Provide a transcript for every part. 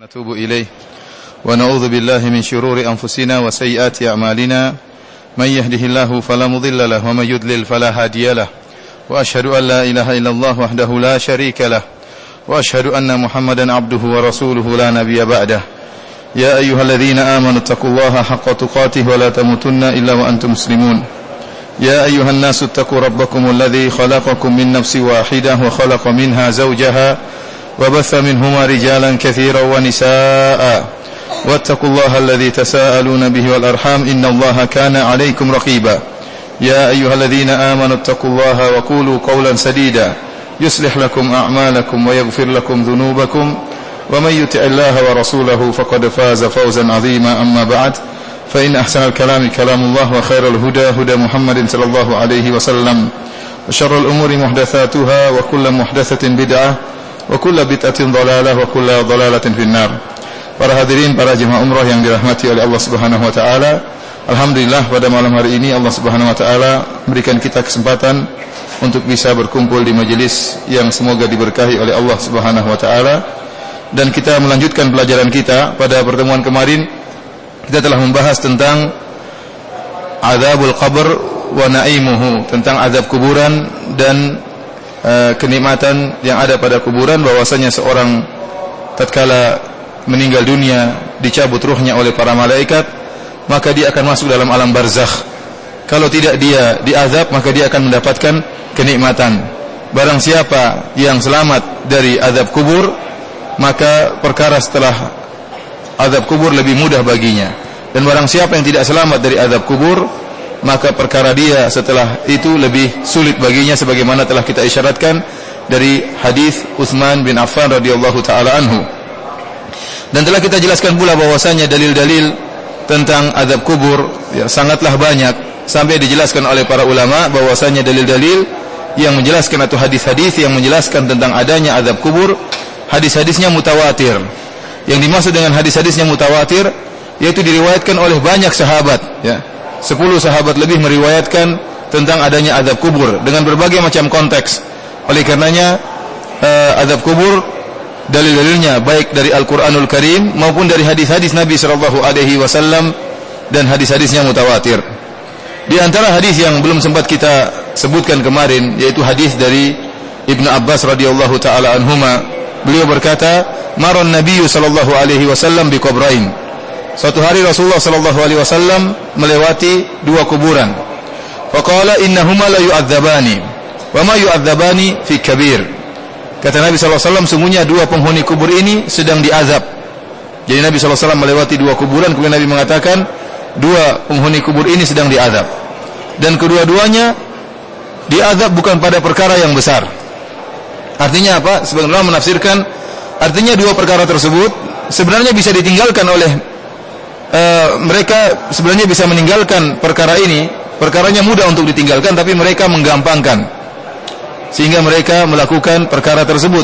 نتوب إليه. ونعوذ بالله من شرور أنفسنا وسيئات أعمالنا. من يهده الله فلا مضل له ومن يضلل فلا هادي له. وأشهد أن لا إله إلا الله وحده لا شريك له. وأشهد أن محمدا عبده ورسوله لا نبي بعده. يا أيها الذين آمنوا اتقوا الله حق تقاته ولا تموتن إلا وأنتم مسلمون. يا أيها الناس اتقوا ربكم الذي خلقكم من نفس واحدة وخلق منها زوجها وبث منهما رجالا كثيرا ونساء. واتقوا الله الذي تساءلون به والأرحام. إن الله كان عليكم رقيبا. يا أيها الذين آمنوا اتقوا الله وقولوا قولا سديدا. يصلح لكم أعمالكم ويغفر لكم ذنوبكم. ومن يطع الله ورسوله فقد فاز فوزا عظيما. أما بعد فإن أحسن الكلام كلام الله وخير الهدى هدى محمد صلى الله عليه وسلم. وشر الأمور محدثاتها وكل محدثة بدعة wa kullu bid'atin dhalalah wa kullu dhalalatin finnar. Para hadirin, para jemaah umrah yang dirahmati oleh Allah Subhanahu wa taala. Alhamdulillah pada malam hari ini Allah Subhanahu wa taala memberikan kita kesempatan untuk bisa berkumpul di majelis yang semoga diberkahi oleh Allah Subhanahu wa taala. Dan kita melanjutkan pelajaran kita pada pertemuan kemarin kita telah membahas tentang azabul qabr wa naimuhu, tentang azab kuburan dan Eh, kenikmatan yang ada pada kuburan bahwasanya seorang tatkala meninggal dunia dicabut ruhnya oleh para malaikat maka dia akan masuk dalam alam barzakh. Kalau tidak dia diazab maka dia akan mendapatkan kenikmatan. Barang siapa yang selamat dari azab kubur maka perkara setelah azab kubur lebih mudah baginya. Dan barang siapa yang tidak selamat dari azab kubur maka perkara dia setelah itu lebih sulit baginya sebagaimana telah kita isyaratkan dari hadis Utsman bin Affan radhiyallahu taala anhu. Dan telah kita jelaskan pula bahwasanya dalil-dalil tentang azab kubur ya, sangatlah banyak sampai dijelaskan oleh para ulama bahwasanya dalil-dalil yang menjelaskan atau hadis-hadis yang menjelaskan tentang adanya azab kubur hadis-hadisnya mutawatir. Yang dimaksud dengan hadis-hadisnya mutawatir yaitu diriwayatkan oleh banyak sahabat ya Sepuluh sahabat lebih meriwayatkan tentang adanya adab kubur dengan berbagai macam konteks. Oleh karenanya uh, adab kubur dalil-dalilnya baik dari Al-Qur'anul Karim maupun dari hadis-hadis Nabi sallallahu alaihi wasallam dan hadis-hadisnya mutawatir. Di antara hadis yang belum sempat kita sebutkan kemarin yaitu hadis dari Ibnu Abbas radhiyallahu taala anhuma beliau berkata maron Nabi sallallahu alaihi wasallam bi qabrain Suatu hari Rasulullah sallallahu alaihi wasallam melewati dua kuburan. Faqala innahuma la yu'adzabani. Wa ma yu'adzabani fi kabir. Kata Nabi sallallahu alaihi wasallam sungguhnya dua penghuni kubur ini sedang diazab. Jadi Nabi sallallahu alaihi wasallam melewati dua kuburan kemudian Nabi mengatakan dua penghuni kubur ini sedang diazab. Dan kedua-duanya diazab bukan pada perkara yang besar. Artinya apa? Sebenarnya menafsirkan artinya dua perkara tersebut sebenarnya bisa ditinggalkan oleh Eh, mereka sebenarnya bisa meninggalkan perkara ini, perkaranya mudah untuk ditinggalkan tapi mereka menggampangkan sehingga mereka melakukan perkara tersebut.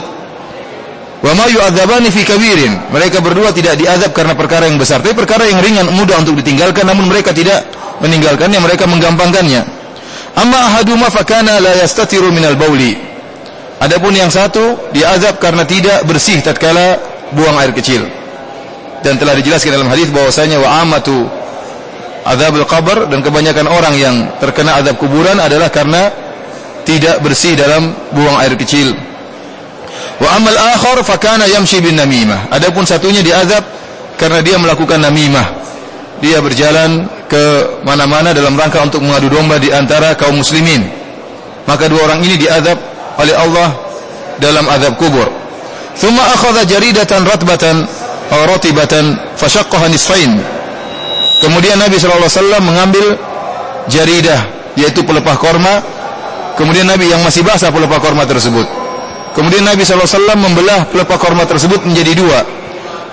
Wa ma yu'adzabani fi kabirin. Mereka berdua tidak diazab karena perkara yang besar, tapi perkara yang ringan mudah untuk ditinggalkan namun mereka tidak meninggalkannya, mereka menggampangkannya. Amma ahaduma fakana la yastatiru minal bauli. Adapun yang satu diazab karena tidak bersih tatkala buang air kecil dan telah dijelaskan dalam hadis bahwasanya wa amatu azabul qabr dan kebanyakan orang yang terkena azab kuburan adalah karena tidak bersih dalam buang air kecil. Wa amal akhar fakana yamshi bin namimah. Adapun satunya diazab karena dia melakukan namimah. Dia berjalan ke mana-mana dalam rangka untuk mengadu domba di antara kaum muslimin. Maka dua orang ini diazab oleh Allah dalam azab kubur. Thumma akhadha jaridatan ratbatan ratibatan fashaqqaha nisfain. Kemudian Nabi sallallahu alaihi wasallam mengambil jaridah yaitu pelepah korma. Kemudian Nabi yang masih basah pelepah korma tersebut. Kemudian Nabi wasallam membelah pelepah korma tersebut menjadi dua.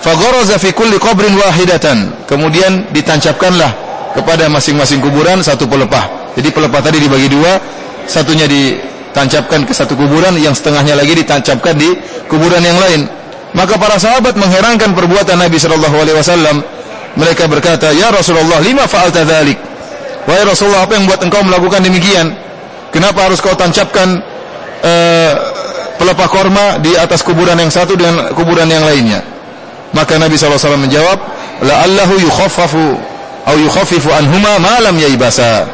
Fagharaza kulli wahidatan. Kemudian ditancapkanlah kepada masing-masing kuburan satu pelepah. Jadi pelepah tadi dibagi dua, satunya ditancapkan ke satu kuburan, yang setengahnya lagi ditancapkan di kuburan yang lain. Maka para sahabat mengherankan perbuatan Nabi sallallahu alaihi wasallam. Mereka berkata, "Ya Rasulullah, lima fa'alta dzalik?" Wahai Rasulullah, apa yang buat engkau melakukan demikian? Kenapa harus kau tancapkan uh, pelepah korma di atas kuburan yang satu dengan kuburan yang lainnya? Maka Nabi SAW menjawab, la'allahu au yukhaffifu anhuma ma lam yaibasa.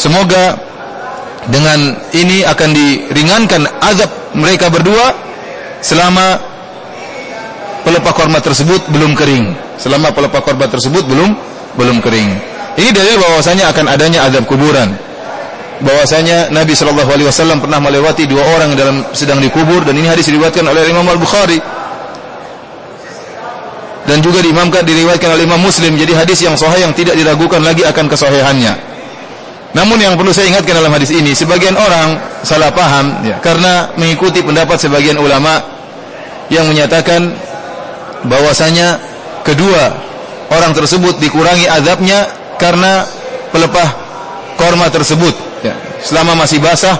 Semoga dengan ini akan diringankan azab mereka berdua selama pelepah korma tersebut belum kering. Selama pelepah korma tersebut belum belum kering. Ini dalil bahwasanya akan adanya azab kuburan. Bahwasanya Nabi Shallallahu alaihi wasallam pernah melewati dua orang dalam sedang dikubur dan ini hadis diriwayatkan oleh Imam Al-Bukhari dan juga diimamkan diriwayatkan oleh Imam Muslim jadi hadis yang sahih yang tidak diragukan lagi akan kesahihannya. Namun yang perlu saya ingatkan dalam hadis ini sebagian orang salah paham ya, karena mengikuti pendapat sebagian ulama yang menyatakan bahwasanya kedua orang tersebut dikurangi azabnya karena pelepah korma tersebut. Ya. selama masih basah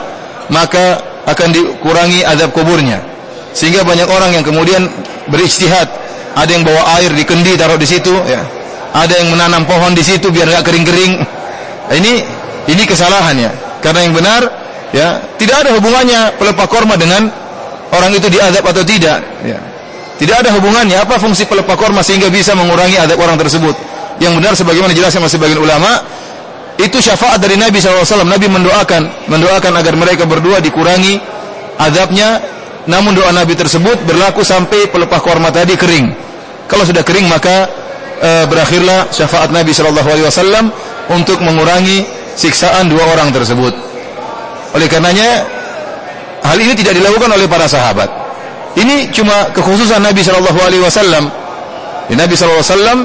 maka akan dikurangi azab kuburnya. Sehingga banyak orang yang kemudian beristihad ada yang bawa air di kendi taruh di situ. Ya. Ada yang menanam pohon di situ biar nggak kering-kering. Ini ini kesalahan ya. Karena yang benar ya tidak ada hubungannya pelepah korma dengan orang itu diadab atau tidak. Ya tidak ada hubungannya apa fungsi pelepah korma sehingga bisa mengurangi adab orang tersebut yang benar sebagaimana jelasnya masih sebagian ulama itu syafaat dari Nabi SAW Nabi mendoakan mendoakan agar mereka berdua dikurangi adabnya namun doa Nabi tersebut berlaku sampai pelepah korma tadi kering. Kalau sudah kering maka e, berakhirlah syafaat Nabi Wasallam untuk mengurangi siksaan dua orang tersebut. Oleh karenanya hal ini tidak dilakukan oleh para sahabat. Ini cuma kekhususan Nabi Shallallahu Alaihi Wasallam. Nabi Shallallahu Alaihi Wasallam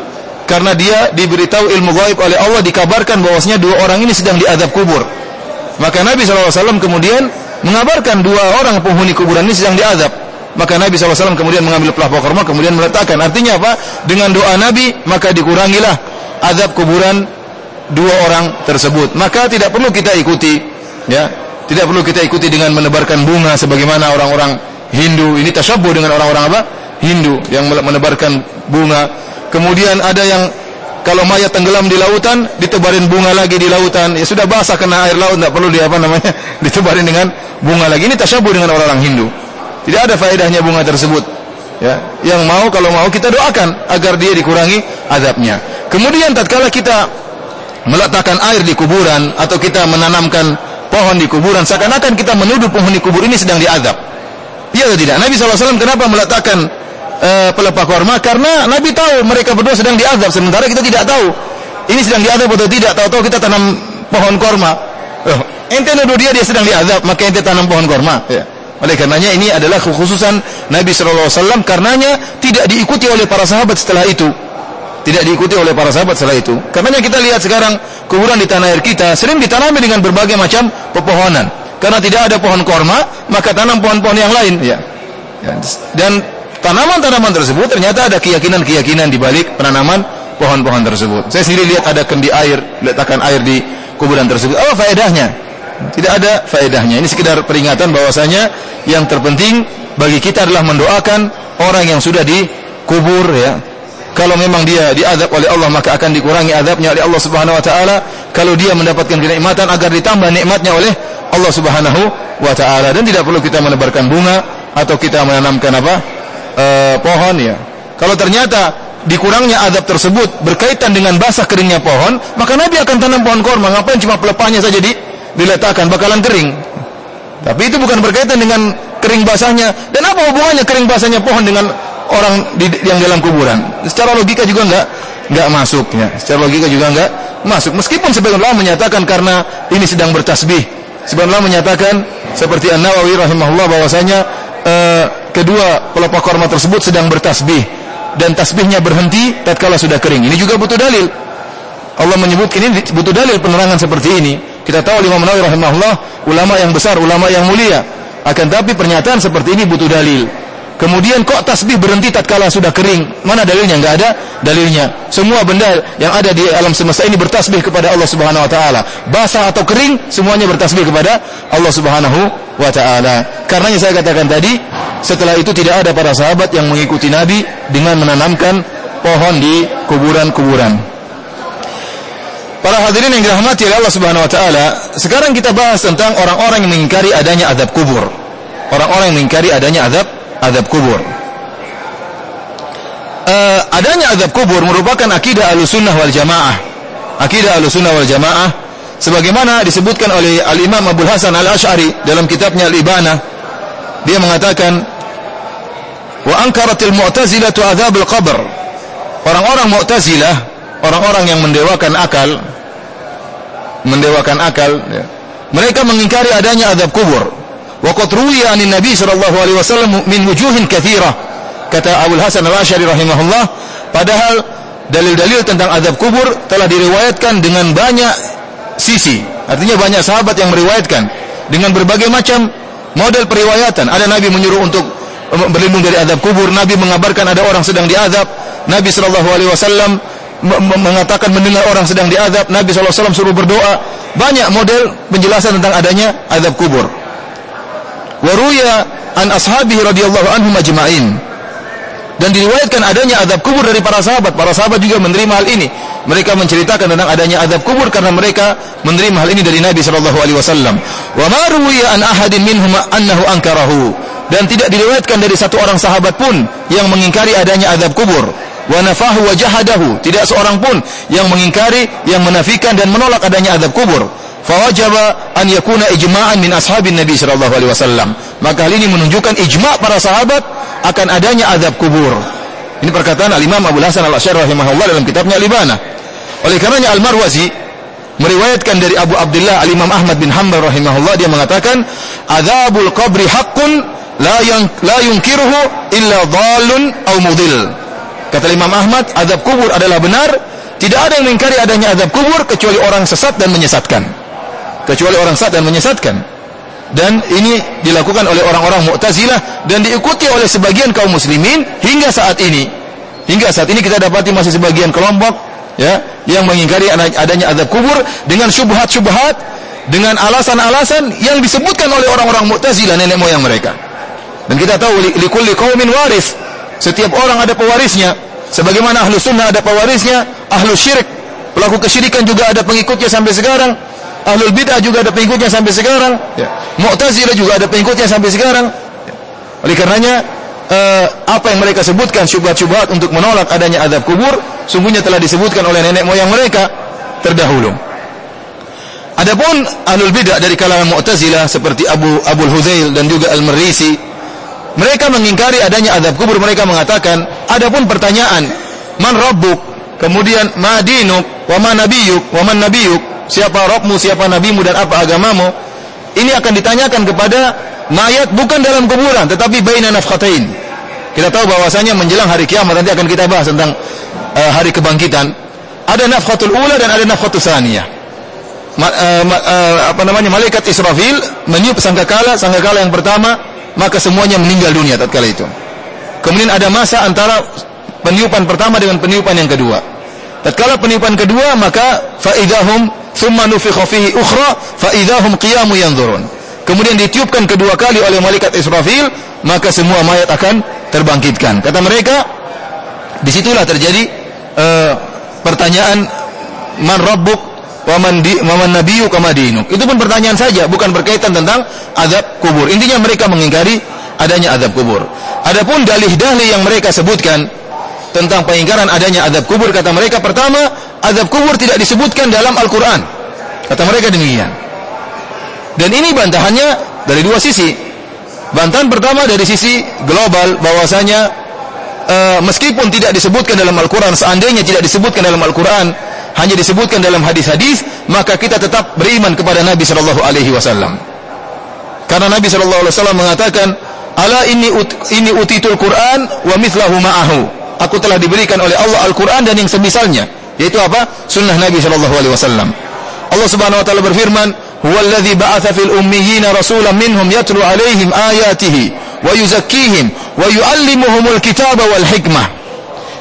karena dia diberitahu ilmu gaib oleh Allah dikabarkan bahwasanya dua orang ini sedang diadab kubur. Maka Nabi Shallallahu Alaihi Wasallam kemudian mengabarkan dua orang penghuni kuburan ini sedang diazab. Maka Nabi SAW kemudian mengambil pelapor korma kemudian meletakkan. Artinya apa? Dengan doa Nabi maka dikurangilah azab kuburan dua orang tersebut. Maka tidak perlu kita ikuti, ya. Tidak perlu kita ikuti dengan menebarkan bunga sebagaimana orang-orang Hindu. Ini tasyabuh dengan orang-orang apa? Hindu yang menebarkan bunga. Kemudian ada yang kalau mayat tenggelam di lautan, ditebarin bunga lagi di lautan. Ya sudah basah kena air laut, tidak perlu di apa namanya, ditebarin dengan bunga lagi. Ini tasyabuh dengan orang-orang Hindu. Tidak ada faedahnya bunga tersebut. Ya, yang mau kalau mau kita doakan agar dia dikurangi azabnya. Kemudian tatkala kita meletakkan air di kuburan atau kita menanamkan pohon di kuburan, seakan-akan kita menuduh penghuni kubur ini sedang diazab. Iya atau tidak? Nabi SAW kenapa meletakkan uh, pelepah korma? Karena Nabi tahu mereka berdua sedang diazab sementara kita tidak tahu ini sedang diazab atau tidak. Tahu-tahu kita tanam pohon korma. Oh, ente nuduh dia dia sedang diazab maka ente tanam pohon korma. Ya. oleh karenanya ini adalah kekhususan Nabi SAW karenanya tidak diikuti oleh para sahabat setelah itu. Tidak diikuti oleh para sahabat setelah itu. Karenanya kita lihat sekarang kuburan di tanah air kita sering ditanami dengan berbagai macam pepohonan karena tidak ada pohon korma maka tanam pohon-pohon yang lain ya, ya. dan tanaman-tanaman tersebut ternyata ada keyakinan-keyakinan di balik penanaman pohon-pohon tersebut. Saya sendiri lihat ada kendi air, letakkan air di kuburan tersebut. Apa faedahnya? Tidak ada faedahnya. Ini sekedar peringatan bahwasanya yang terpenting bagi kita adalah mendoakan orang yang sudah dikubur ya. Kalau memang dia diadab oleh Allah maka akan dikurangi adabnya oleh Allah Subhanahu wa taala. Kalau dia mendapatkan kenikmatan agar ditambah nikmatnya oleh Allah Subhanahu wa taala dan tidak perlu kita menebarkan bunga atau kita menanamkan apa? uh, pohon ya. Kalau ternyata dikurangnya adab tersebut berkaitan dengan basah keringnya pohon, maka Nabi akan tanam pohon korma. Ngapain cuma pelepahnya saja di, diletakkan, bakalan kering. Tapi itu bukan berkaitan dengan kering basahnya. Dan apa hubungannya kering basahnya pohon dengan orang di, yang dalam kuburan? Secara logika juga enggak enggak masuk ya. Secara logika juga enggak masuk. Meskipun sebagian ulama menyatakan karena ini sedang bertasbih. Sebagian ulama menyatakan seperti An-Nawawi rahimahullah bahwasanya uh, kedua pelepah korma tersebut sedang bertasbih dan tasbihnya berhenti tatkala sudah kering. Ini juga butuh dalil. Allah menyebut ini butuh dalil penerangan seperti ini. Kita tahu Imam Nawawi rahimahullah ulama yang besar, ulama yang mulia. Akan tapi pernyataan seperti ini butuh dalil. Kemudian kok tasbih berhenti tatkala sudah kering? Mana dalilnya? Enggak ada dalilnya. Semua benda yang ada di alam semesta ini bertasbih kepada Allah Subhanahu wa taala. Basah atau kering, semuanya bertasbih kepada Allah Subhanahu wa taala. Karenanya saya katakan tadi, setelah itu tidak ada para sahabat yang mengikuti Nabi dengan menanamkan pohon di kuburan-kuburan. Para hadirin yang dirahmati oleh Allah Subhanahu wa taala, sekarang kita bahas tentang orang-orang yang mengingkari adanya adab kubur. Orang-orang yang mengingkari adanya adab adab kubur. uh, adanya azab kubur merupakan akidah Ahlussunnah wal Jamaah. Akidah Ahlussunnah wal Jamaah sebagaimana disebutkan oleh Al-Imam Abu Hasan Al-Asy'ari dalam kitabnya Al-Ibana. Dia mengatakan wa ankaratil adzabul qabr. Orang-orang Mu'tazilah, orang-orang yang mendewakan akal, mendewakan akal, ya. mereka mengingkari adanya azab kubur. Wa qad ruwiya anin Nabi sallallahu alaihi wasallam min wujuhin katsirah kata Abu Hasan Al-Asy'ari rahimahullah padahal dalil-dalil tentang azab kubur telah diriwayatkan dengan banyak sisi. Artinya banyak sahabat yang meriwayatkan dengan berbagai macam model periwayatan. Ada nabi menyuruh untuk berlindung dari azab kubur nabi mengabarkan ada orang sedang diazab nabi sallallahu alaihi wasallam mengatakan mendengar orang sedang diazab nabi sallallahu alaihi wasallam suruh berdoa. Banyak model penjelasan tentang adanya azab kubur waruya an ashabihi radhiyallahu anhum ajma'in dan diriwayatkan adanya azab kubur dari para sahabat. Para sahabat juga menerima hal ini. Mereka menceritakan tentang adanya azab kubur karena mereka menerima hal ini dari Nabi sallallahu alaihi wasallam. Wa ma an ahadin minhum annahu ankarahu. Dan tidak diriwayatkan dari satu orang sahabat pun yang mengingkari adanya azab kubur. Wa nafahu wa jahadahu. Tidak seorang pun yang mengingkari, yang menafikan dan menolak adanya azab kubur. Fawajaba an yakuna ijma'an min ashabin Nabi sallallahu alaihi wasallam. Maka hal ini menunjukkan ijma' para sahabat akan adanya azab kubur. Ini perkataan Al-Imam Abu Hasan Al-Asy'ari rahimahullah dalam kitabnya Al-Ibana. Oleh karenanya Al-Marwazi meriwayatkan dari Abu Abdullah Al-Imam Ahmad bin Hanbal rahimahullah dia mengatakan azabul qabri haqqun la yang la yunkiruhu illa dhalun aw mudil. Kata Imam Ahmad, azab kubur adalah benar, tidak ada yang mengingkari adanya azab kubur kecuali orang sesat dan menyesatkan. Kecuali orang sesat dan menyesatkan dan ini dilakukan oleh orang-orang Mu'tazilah dan diikuti oleh sebagian kaum muslimin hingga saat ini. Hingga saat ini kita dapati masih sebagian kelompok ya yang mengingkari adanya azab kubur dengan syubhat-syubhat dengan alasan-alasan yang disebutkan oleh orang-orang Mu'tazilah nenek moyang mereka. Dan kita tahu likulli qaumin waris. Setiap orang ada pewarisnya. Sebagaimana ahlu sunnah ada pewarisnya, ahlu syirik, pelaku kesyirikan juga ada pengikutnya sampai sekarang. Ahlul bid'ah juga ada pengikutnya sampai sekarang. Ya. Mu'tazilah juga ada pengikutnya sampai sekarang. Ya. Oleh karenanya uh, apa yang mereka sebutkan syubhat-syubhat untuk menolak adanya azab kubur sungguhnya telah disebutkan oleh nenek moyang mereka terdahulu. Adapun ahlul bid'ah dari kalangan Mu'tazilah seperti Abu Abu Huzail dan juga Al-Marisi mereka mengingkari adanya azab kubur mereka mengatakan adapun pertanyaan man rabbuk kemudian ma dinuk wa ma nabiyuk wa man nabiyuk siapa Robmu, siapa nabimu dan apa agamamu, ini akan ditanyakan kepada mayat bukan dalam kuburan tetapi baina nafkhatain. Kita tahu bahwasanya menjelang hari kiamat nanti akan kita bahas tentang uh, hari kebangkitan. Ada nafkhatul ula dan ada nafkhatul saniyah. Ma, uh, ma, uh, apa namanya malaikat Israfil meniup sangkakala, sangkakala yang pertama, maka semuanya meninggal dunia tatkala itu. Kemudian ada masa antara peniupan pertama dengan peniupan yang kedua. Tatkala peniupan kedua maka faidahum thumma nufikha fihi ukhra fa idahum qiyamu yanzurun. Kemudian ditiupkan kedua kali oleh malaikat Israfil, maka semua mayat akan terbangkitkan. Kata mereka, di situlah terjadi uh, pertanyaan man rabbuk wa man di wa man nabiyyuk wa dinuk. Itu pun pertanyaan saja, bukan berkaitan tentang azab kubur. Intinya mereka mengingkari adanya azab kubur. Adapun dalih-dalih yang mereka sebutkan tentang pengingkaran adanya azab kubur kata mereka pertama azab kubur tidak disebutkan dalam Al-Quran. Kata mereka demikian. Dan ini bantahannya dari dua sisi. Bantahan pertama dari sisi global bahwasanya uh, meskipun tidak disebutkan dalam Al-Quran, seandainya tidak disebutkan dalam Al-Quran, hanya disebutkan dalam hadis-hadis, maka kita tetap beriman kepada Nabi Shallallahu Alaihi Wasallam. Karena Nabi Shallallahu Alaihi Wasallam mengatakan, "Ala ini ut, ini utitul Quran wa mithlahu ma'ahu." Aku telah diberikan oleh Allah Al-Quran dan yang semisalnya. Yaitu apa? Sunnah Nabi sallallahu alaihi wasallam. Allah Subhanahu wa taala berfirman, "Huwallazi ba'atsa fil ummiyina rasulan minhum yatlu 'alaihim ayatihi wa yuzakkihim wa yu'allimuhumul kitaba wal hikmah."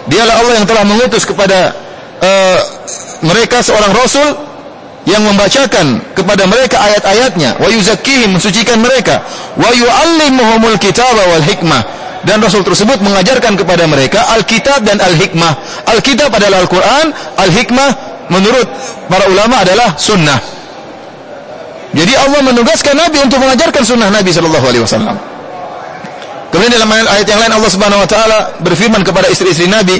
Dialah Allah yang telah mengutus kepada uh, mereka seorang rasul yang membacakan kepada mereka ayat-ayatnya wa yuzakkihim mensucikan mereka wa yu'allimuhumul kitaba wal hikmah dan Rasul tersebut mengajarkan kepada mereka Alkitab dan Al-Hikmah. Alkitab adalah Al-Quran, Al-Hikmah menurut para ulama adalah sunnah. Jadi Allah menugaskan Nabi untuk mengajarkan sunnah Nabi Shallallahu Alaihi Wasallam. Kemudian dalam ayat yang lain Allah Subhanahu wa taala berfirman kepada istri-istri Nabi,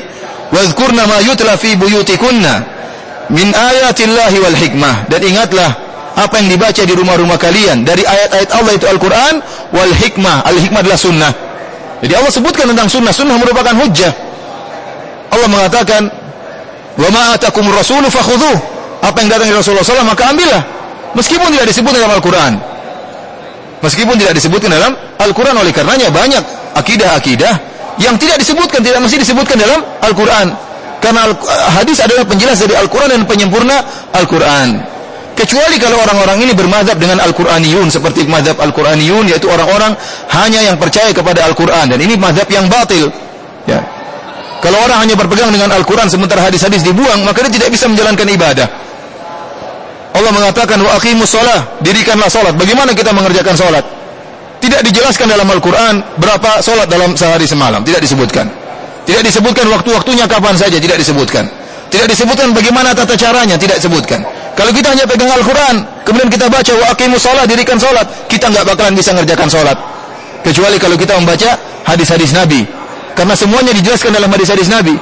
"Wadhkurna ma yutla fi buyutikunna min ayatillahi wal hikmah." Dan ingatlah apa yang dibaca di rumah-rumah kalian dari ayat-ayat Allah itu Al-Qur'an wal hikmah. Al-hikmah adalah sunnah. Jadi Allah sebutkan tentang sunnah. Sunnah merupakan hujjah. Allah mengatakan, "Wa ma atakumur rasulu fakhudhuh." Apa yang datang dari Rasulullah SAW maka ambillah. Meskipun tidak disebut dalam Al-Quran. Meskipun tidak disebutkan dalam Al-Quran oleh karenanya banyak akidah-akidah yang tidak disebutkan, tidak mesti disebutkan dalam Al-Quran. Karena Al hadis adalah penjelas dari Al-Quran dan penyempurna Al-Quran. Kecuali kalau orang-orang ini bermadhab dengan Al-Quraniyun seperti madhab Al-Quraniyun yaitu orang-orang hanya yang percaya kepada Al-Quran dan ini madhab yang batil. Ya. Kalau orang hanya berpegang dengan Al-Quran sementara hadis-hadis dibuang maka dia tidak bisa menjalankan ibadah. Allah mengatakan wa aqimus shalah, dirikanlah salat. Bagaimana kita mengerjakan salat? Tidak dijelaskan dalam Al-Qur'an berapa salat dalam sehari semalam, tidak disebutkan. Tidak disebutkan waktu-waktunya kapan saja, tidak disebutkan. Tidak disebutkan bagaimana tata caranya, tidak disebutkan. Kalau kita hanya pegang Al-Qur'an, kemudian kita baca wa aqimus shalah, dirikan salat, kita enggak bakalan bisa mengerjakan salat. Kecuali kalau kita membaca hadis-hadis Nabi. Karena semuanya dijelaskan dalam hadis-hadis Nabi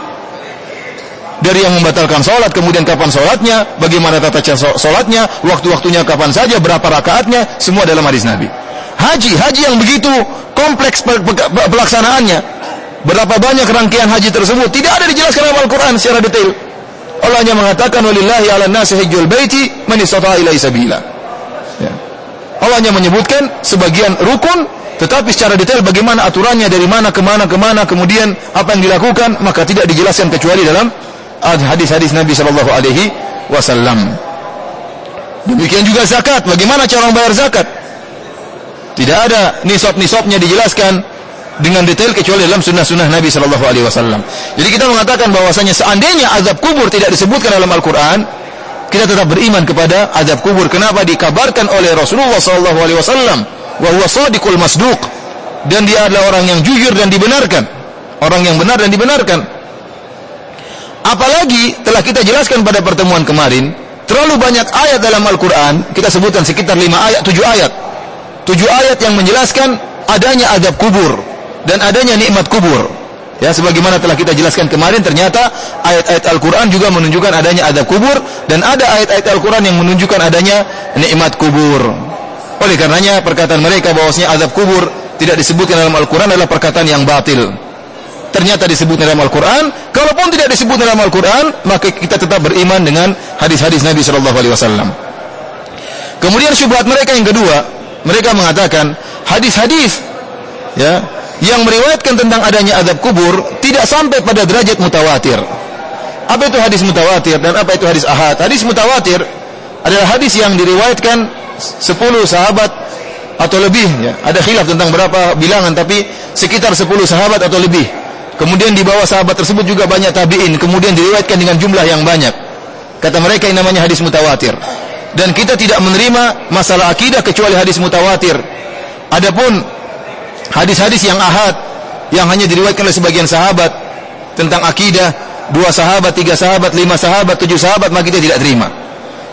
dari yang membatalkan sholat, kemudian kapan sholatnya, bagaimana tata cara sholatnya, waktu-waktunya kapan saja, berapa rakaatnya, semua dalam hadis Nabi. Haji, haji yang begitu kompleks pelaksanaannya, berapa banyak rangkaian haji tersebut, tidak ada dijelaskan dalam Al-Quran secara detail. Allah hanya mengatakan, walillahi ala nasi hijjul baiti, man ilai sabila. Ya. Allah hanya menyebutkan sebagian rukun, tetapi secara detail bagaimana aturannya, dari mana ke mana ke mana, kemudian apa yang dilakukan, maka tidak dijelaskan kecuali dalam hadis-hadis Nabi Shallallahu Alaihi Wasallam. Demikian juga zakat. Bagaimana cara membayar zakat? Tidak ada nisab-nisabnya dijelaskan dengan detail kecuali dalam sunnah-sunnah Nabi Shallallahu Alaihi Wasallam. Jadi kita mengatakan bahwasanya seandainya azab kubur tidak disebutkan dalam Al-Quran, kita tetap beriman kepada azab kubur. Kenapa dikabarkan oleh Rasulullah Shallallahu Alaihi Wasallam? Wahwa sadiqul masduq dan dia adalah orang yang jujur dan dibenarkan, orang yang benar dan dibenarkan. Apalagi telah kita jelaskan pada pertemuan kemarin, terlalu banyak ayat dalam Al-Quran, kita sebutkan sekitar lima ayat, tujuh ayat. Tujuh ayat yang menjelaskan adanya adab kubur dan adanya nikmat kubur. Ya, sebagaimana telah kita jelaskan kemarin, ternyata ayat-ayat Al-Quran juga menunjukkan adanya adab kubur dan ada ayat-ayat Al-Quran yang menunjukkan adanya nikmat kubur. Oleh karenanya perkataan mereka bahwasanya adab kubur tidak disebutkan dalam Al-Quran adalah perkataan yang batil ternyata disebut dalam Al-Quran. Kalaupun tidak disebut dalam Al-Quran, maka kita tetap beriman dengan hadis-hadis Nabi Shallallahu Alaihi Wasallam. Kemudian syubhat mereka yang kedua, mereka mengatakan hadis-hadis ya yang meriwayatkan tentang adanya adab kubur tidak sampai pada derajat mutawatir. Apa itu hadis mutawatir dan apa itu hadis ahad? Hadis mutawatir adalah hadis yang diriwayatkan 10 sahabat atau lebih ya. Ada khilaf tentang berapa bilangan tapi sekitar 10 sahabat atau lebih Kemudian di bawah sahabat tersebut juga banyak tabi'in. Kemudian diriwayatkan dengan jumlah yang banyak. Kata mereka yang namanya hadis mutawatir. Dan kita tidak menerima masalah akidah kecuali hadis mutawatir. Adapun hadis-hadis yang ahad yang hanya diriwayatkan oleh sebagian sahabat tentang akidah, dua sahabat, tiga sahabat, lima sahabat, tujuh sahabat, maka kita tidak terima.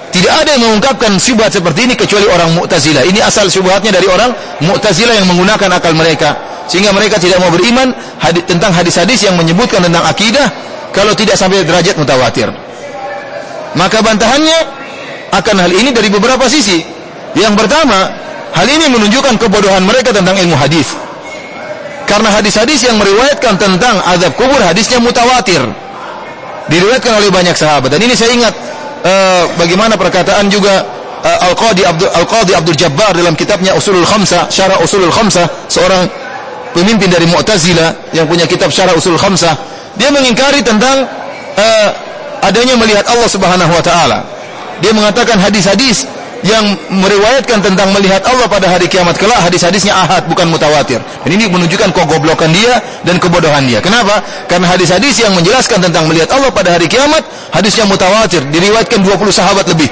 Tidak ada yang mengungkapkan syubhat seperti ini kecuali orang Mu'tazilah. Ini asal syubhatnya dari orang Mu'tazilah yang menggunakan akal mereka sehingga mereka tidak mau beriman hadis, tentang hadis-hadis yang menyebutkan tentang akidah kalau tidak sampai derajat mutawatir. Maka bantahannya akan hal ini dari beberapa sisi. Yang pertama, hal ini menunjukkan kebodohan mereka tentang ilmu hadis. Karena hadis-hadis yang meriwayatkan tentang azab kubur hadisnya mutawatir. Diriwayatkan oleh banyak sahabat. Dan ini saya ingat uh, bagaimana perkataan juga uh, Al-Qadi Abdul, Al-Qadi Abdul Jabbar dalam kitabnya Usulul Khamsah, Syarah Usulul Khamsah, seorang pemimpin dari Mu'tazilah yang punya kitab Syarah Usul Khamsah, dia mengingkari tentang uh, adanya melihat Allah Subhanahu wa taala. Dia mengatakan hadis-hadis yang meriwayatkan tentang melihat Allah pada hari kiamat kelak hadis-hadisnya ahad bukan mutawatir. Dan ini menunjukkan kegoblokan dia dan kebodohan dia. Kenapa? Karena hadis-hadis yang menjelaskan tentang melihat Allah pada hari kiamat hadisnya mutawatir, diriwayatkan 20 sahabat lebih.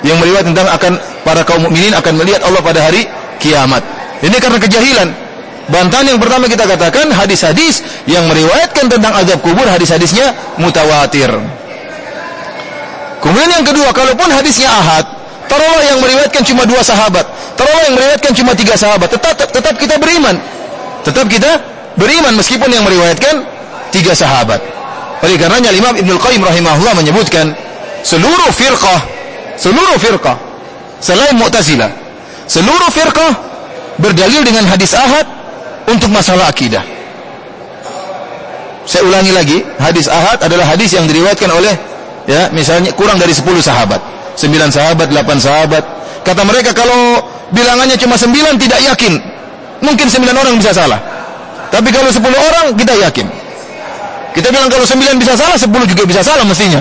Yang meriwayatkan tentang akan para kaum mukminin akan melihat Allah pada hari kiamat. Ini karena kejahilan. Bantahan yang pertama kita katakan hadis-hadis yang meriwayatkan tentang azab kubur hadis-hadisnya mutawatir. Kemudian yang kedua, kalaupun hadisnya ahad, taruhlah yang meriwayatkan cuma dua sahabat, taruhlah yang meriwayatkan cuma tiga sahabat, tetap tetap kita beriman. Tetap kita beriman meskipun yang meriwayatkan tiga sahabat. Oleh karenanya Imam Ibnu Qayyim rahimahullah menyebutkan seluruh firqah, seluruh firqah selain Mu'tazilah, seluruh firqah berdalil dengan hadis ahad untuk masalah akidah. Saya ulangi lagi, hadis ahad adalah hadis yang diriwayatkan oleh ya, misalnya kurang dari 10 sahabat, 9 sahabat, 8 sahabat. Kata mereka kalau bilangannya cuma 9 tidak yakin. Mungkin 9 orang bisa salah. Tapi kalau 10 orang kita yakin. Kita bilang kalau 9 bisa salah, 10 juga bisa salah mestinya.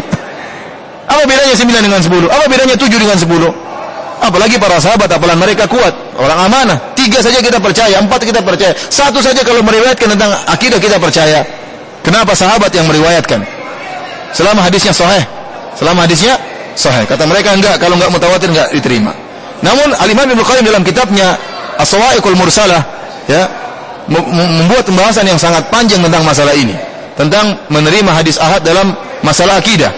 Apa bedanya 9 dengan 10? Apa bedanya 7 dengan 10? Apalagi para sahabat, apalagi mereka kuat, orang amanah. Tiga saja kita percaya, empat kita percaya. Satu saja kalau meriwayatkan tentang akidah kita percaya. Kenapa sahabat yang meriwayatkan? Selama hadisnya sahih. Selama hadisnya sahih. Kata mereka enggak, kalau enggak mutawatir enggak diterima. Namun Al-Imam Ibnu Qayyim dalam kitabnya As-Sawa'iqul Mursalah ya membuat pembahasan yang sangat panjang tentang masalah ini, tentang menerima hadis ahad dalam masalah akidah.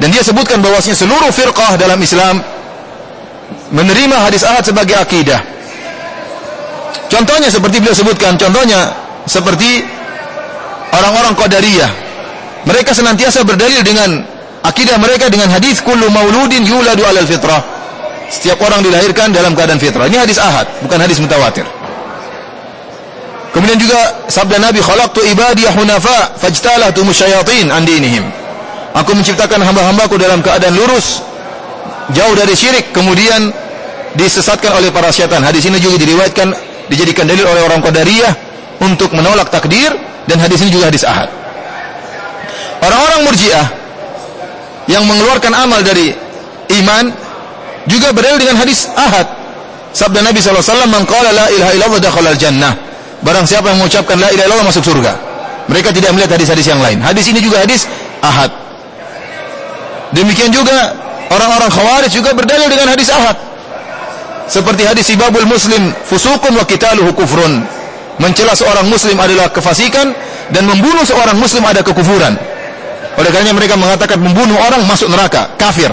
Dan dia sebutkan bahwasanya seluruh firqah dalam Islam menerima hadis ahad sebagai akidah. Contohnya seperti beliau sebutkan, contohnya seperti orang-orang Qadariyah. Mereka senantiasa berdalil dengan akidah mereka dengan hadis kullu mauludin yuladu alal fitrah. Setiap orang dilahirkan dalam keadaan fitrah. Ini hadis ahad, bukan hadis mutawatir. Kemudian juga sabda Nabi khalaqtu ibadiy hunafa fajtalahtu musyayatin an dinihim. Aku menciptakan hamba-hambaku dalam keadaan lurus jauh dari syirik kemudian disesatkan oleh para syaitan. Hadis ini juga diriwayatkan dijadikan dalil oleh orang Qadariyah untuk menolak takdir dan hadis ini juga hadis ahad. Orang-orang murjiah yang mengeluarkan amal dari iman juga berdalil dengan hadis ahad. Sabda Nabi SAW, Man qala la ilaha illallah dakhala jannah Barang siapa yang mengucapkan la ilaha illallah masuk surga. Mereka tidak melihat hadis-hadis yang lain. Hadis ini juga hadis ahad. Demikian juga orang-orang khawarij juga berdalil dengan hadis ahad. Seperti hadis ibabul muslim fusukun wa qitaluhu kufrun. Mencela seorang muslim adalah kefasikan dan membunuh seorang muslim ada kekufuran. Oleh karena mereka mengatakan membunuh orang masuk neraka, kafir.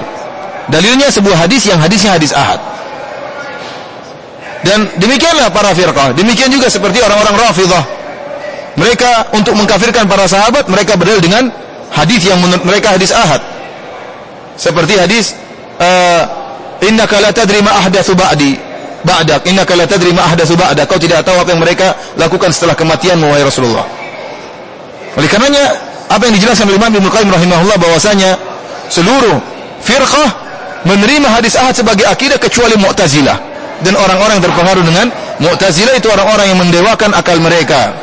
Dalilnya sebuah hadis yang hadisnya hadis ahad. Dan demikianlah para firqah. Demikian juga seperti orang-orang Rafidah. Mereka untuk mengkafirkan para sahabat, mereka berdalil dengan hadis yang menurut mereka hadis ahad. Seperti hadis uh, innaka la tadri ma ahdatsu ba'di ba'dak innaka la tadri ma ahdatsu ba'dak kau tidak tahu apa yang mereka lakukan setelah kematian wahai Rasulullah oleh karenanya apa yang dijelaskan oleh Imam Ibnu Qayyim rahimahullah bahwasanya seluruh firqah menerima hadis ahad sebagai akidah kecuali Mu'tazilah dan orang-orang yang terpengaruh dengan Mu'tazilah itu orang-orang yang mendewakan akal mereka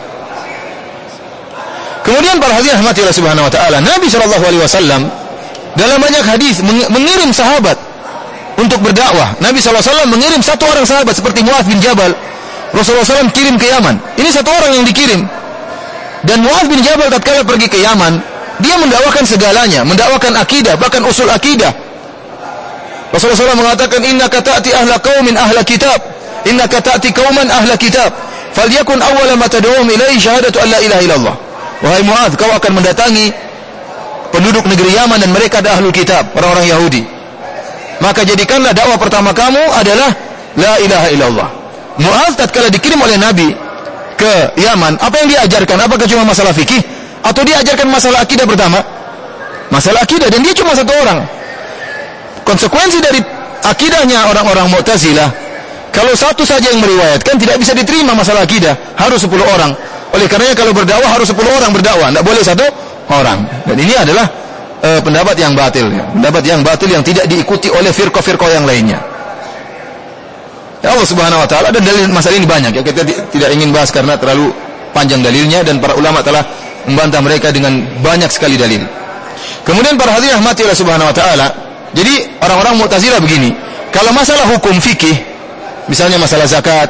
kemudian para hadirin rahmati Subhanahu wa taala Nabi sallallahu alaihi wasallam dalam banyak hadis mengirim sahabat untuk berdakwah. Nabi SAW mengirim satu orang sahabat seperti Muaz bin Jabal. Rasulullah SAW kirim ke Yaman. Ini satu orang yang dikirim. Dan Muaz bin Jabal tatkala pergi ke Yaman, dia mendakwakan segalanya, mendakwakan akidah, bahkan usul akidah. Rasulullah SAW mengatakan, Inna kata'ati ahla qawmin ahla kitab. Inna kata'ati qawman ahla kitab. Falyakun awwala ma tad'uhum ilaihi syahadatu an la ilaha illallah. Wahai Muaz, kau akan mendatangi penduduk negeri Yaman dan mereka ada ahlul kitab, orang-orang Yahudi. Maka jadikanlah dakwah pertama kamu adalah la ilaha illallah. Muaz tatkala dikirim oleh Nabi ke Yaman, apa yang diajarkan? Apakah cuma masalah fikih atau diajarkan masalah akidah pertama? Masalah akidah dan dia cuma satu orang. Konsekuensi dari akidahnya orang-orang Mu'tazilah, kalau satu saja yang meriwayatkan tidak bisa diterima masalah akidah, harus sepuluh orang. Oleh karenanya kalau berdakwah harus sepuluh orang berdakwah, tidak boleh satu orang. Dan ini adalah uh, pendapat yang batil ya. pendapat yang batil yang tidak diikuti oleh firqah-firqah yang lainnya ya Allah subhanahu wa ta'ala dan dalil masalah ini banyak ya kita tidak ingin bahas karena terlalu panjang dalilnya dan para ulama telah membantah mereka dengan banyak sekali dalil kemudian para hadirin rahmati Allah subhanahu wa ta'ala jadi orang-orang mu'tazilah begini kalau masalah hukum fikih misalnya masalah zakat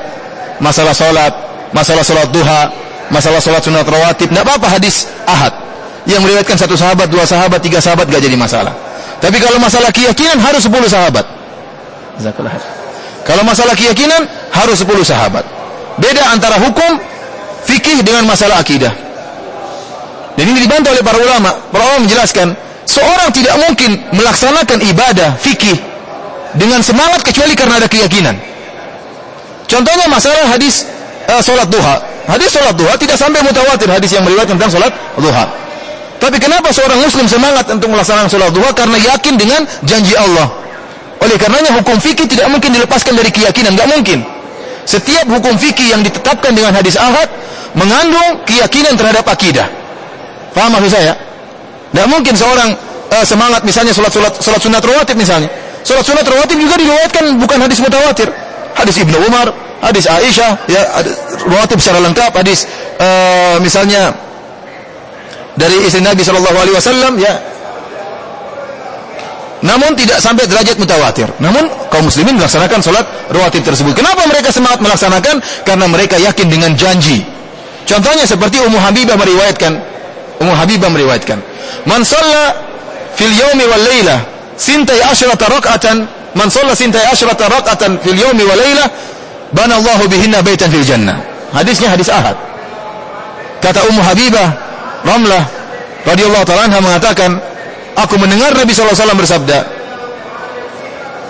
masalah solat masalah solat duha masalah solat sunat rawatib tidak apa-apa hadis ahad yang meriwayatkan satu sahabat, dua sahabat, tiga sahabat gak jadi masalah. Tapi kalau masalah keyakinan harus sepuluh sahabat. Kalau masalah keyakinan harus sepuluh sahabat. Beda antara hukum fikih dengan masalah akidah. Dan ini dibantah oleh para ulama. Para ulama menjelaskan, seorang tidak mungkin melaksanakan ibadah fikih dengan semangat kecuali karena ada keyakinan. Contohnya masalah hadis uh, salat duha. Hadis sholat duha tidak sampai mutawatir hadis yang meriwayatkan tentang sholat duha. Tapi kenapa seorang muslim semangat untuk melaksanakan sholat duha? Karena yakin dengan janji Allah. Oleh karenanya hukum fikih tidak mungkin dilepaskan dari keyakinan, nggak mungkin. Setiap hukum fikih yang ditetapkan dengan hadis ahad mengandung keyakinan terhadap akidah. Paham maksud saya? Tidak mungkin seorang uh, semangat misalnya sholat sholat sholat sunat rawatib misalnya. Sholat sunat rawatib juga diriwayatkan bukan hadis mutawatir. Hadis Ibnu Umar, hadis Aisyah, ya rawatib secara lengkap, hadis uh, misalnya dari istri Nabi Shallallahu Alaihi Wasallam, ya. Namun tidak sampai derajat mutawatir. Namun kaum muslimin melaksanakan sholat rawatib tersebut. Kenapa mereka semangat melaksanakan? Karena mereka yakin dengan janji. Contohnya seperti Ummu Habibah meriwayatkan. Ummu Habibah meriwayatkan. Man shalla fil yaumi wal laila sintai asyrata rak'atan man shalla sintai asyrata rak'atan fil yaumi wal laila bana Allah bihinna baitan fil jannah. Hadisnya hadis ahad. Kata Ummu Habibah Ramlah radhiyallahu taala mengatakan, aku mendengar Nabi wasallam bersabda,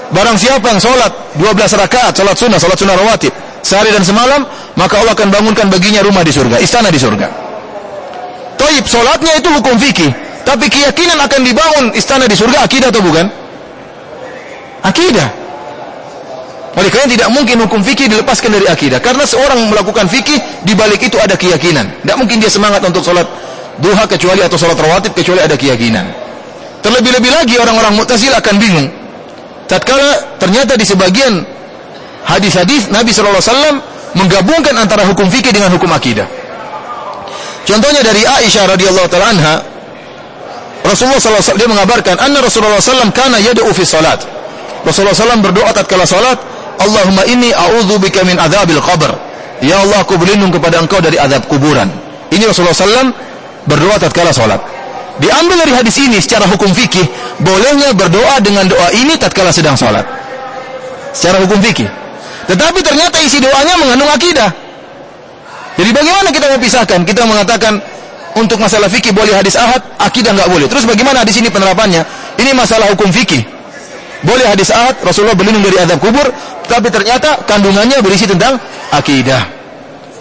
Barang siapa yang sholat 12 rakaat, sholat sunnah, sholat sunnah rawatib, sehari dan semalam, maka Allah akan bangunkan baginya rumah di surga, istana di surga. Toib, sholatnya itu hukum fikih. Tapi keyakinan akan dibangun istana di surga, akidah atau bukan? Akidah. Oleh karena tidak mungkin hukum fikih dilepaskan dari akidah. Karena seorang melakukan fikih, di balik itu ada keyakinan. Tidak mungkin dia semangat untuk sholat duha kecuali atau sholat rawatib kecuali ada keyakinan. Terlebih-lebih lagi orang-orang mutazil akan bingung. Tatkala ternyata di sebagian hadis-hadis Nabi SAW menggabungkan antara hukum fikih dengan hukum akidah. Contohnya dari Aisyah radhiyallahu taala anha, Rasulullah SAW dia mengabarkan, anna Rasulullah SAW kana yad'u fi salat. Rasulullah SAW berdoa tatkala salat, Allahumma inni a'udzubika min adzabil qabr. Ya Allah, aku berlindung kepada Engkau dari azab kuburan. Ini Rasulullah SAW berdoa tatkala salat. Diambil dari hadis ini secara hukum fikih, bolehnya berdoa dengan doa ini tatkala sedang salat. Secara hukum fikih. Tetapi ternyata isi doanya mengandung akidah. Jadi bagaimana kita memisahkan? Kita mengatakan untuk masalah fikih boleh hadis ahad, akidah nggak boleh. Terus bagaimana hadis ini penerapannya? Ini masalah hukum fikih. Boleh hadis ahad, Rasulullah berlindung dari azab kubur, tapi ternyata kandungannya berisi tentang akidah.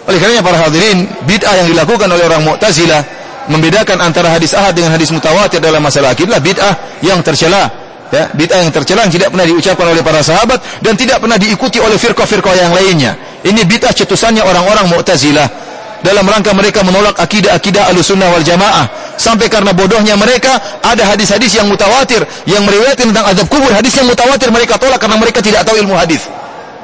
Oleh karenanya para hadirin, bid'ah yang dilakukan oleh orang Mu'tazilah membedakan antara hadis ahad dengan hadis mutawatir dalam masalah akidah bid'ah yang tercela. Ya, bid'ah yang tercela yang tidak pernah diucapkan oleh para sahabat dan tidak pernah diikuti oleh firqah-firqah yang lainnya. Ini bid'ah cetusannya orang-orang Mu'tazilah. Dalam rangka mereka menolak akidah-akidah Ahlussunnah wal Jamaah sampai karena bodohnya mereka ada hadis-hadis yang mutawatir yang meriwayatkan tentang azab kubur. Hadis yang mutawatir mereka tolak karena mereka tidak tahu ilmu hadis.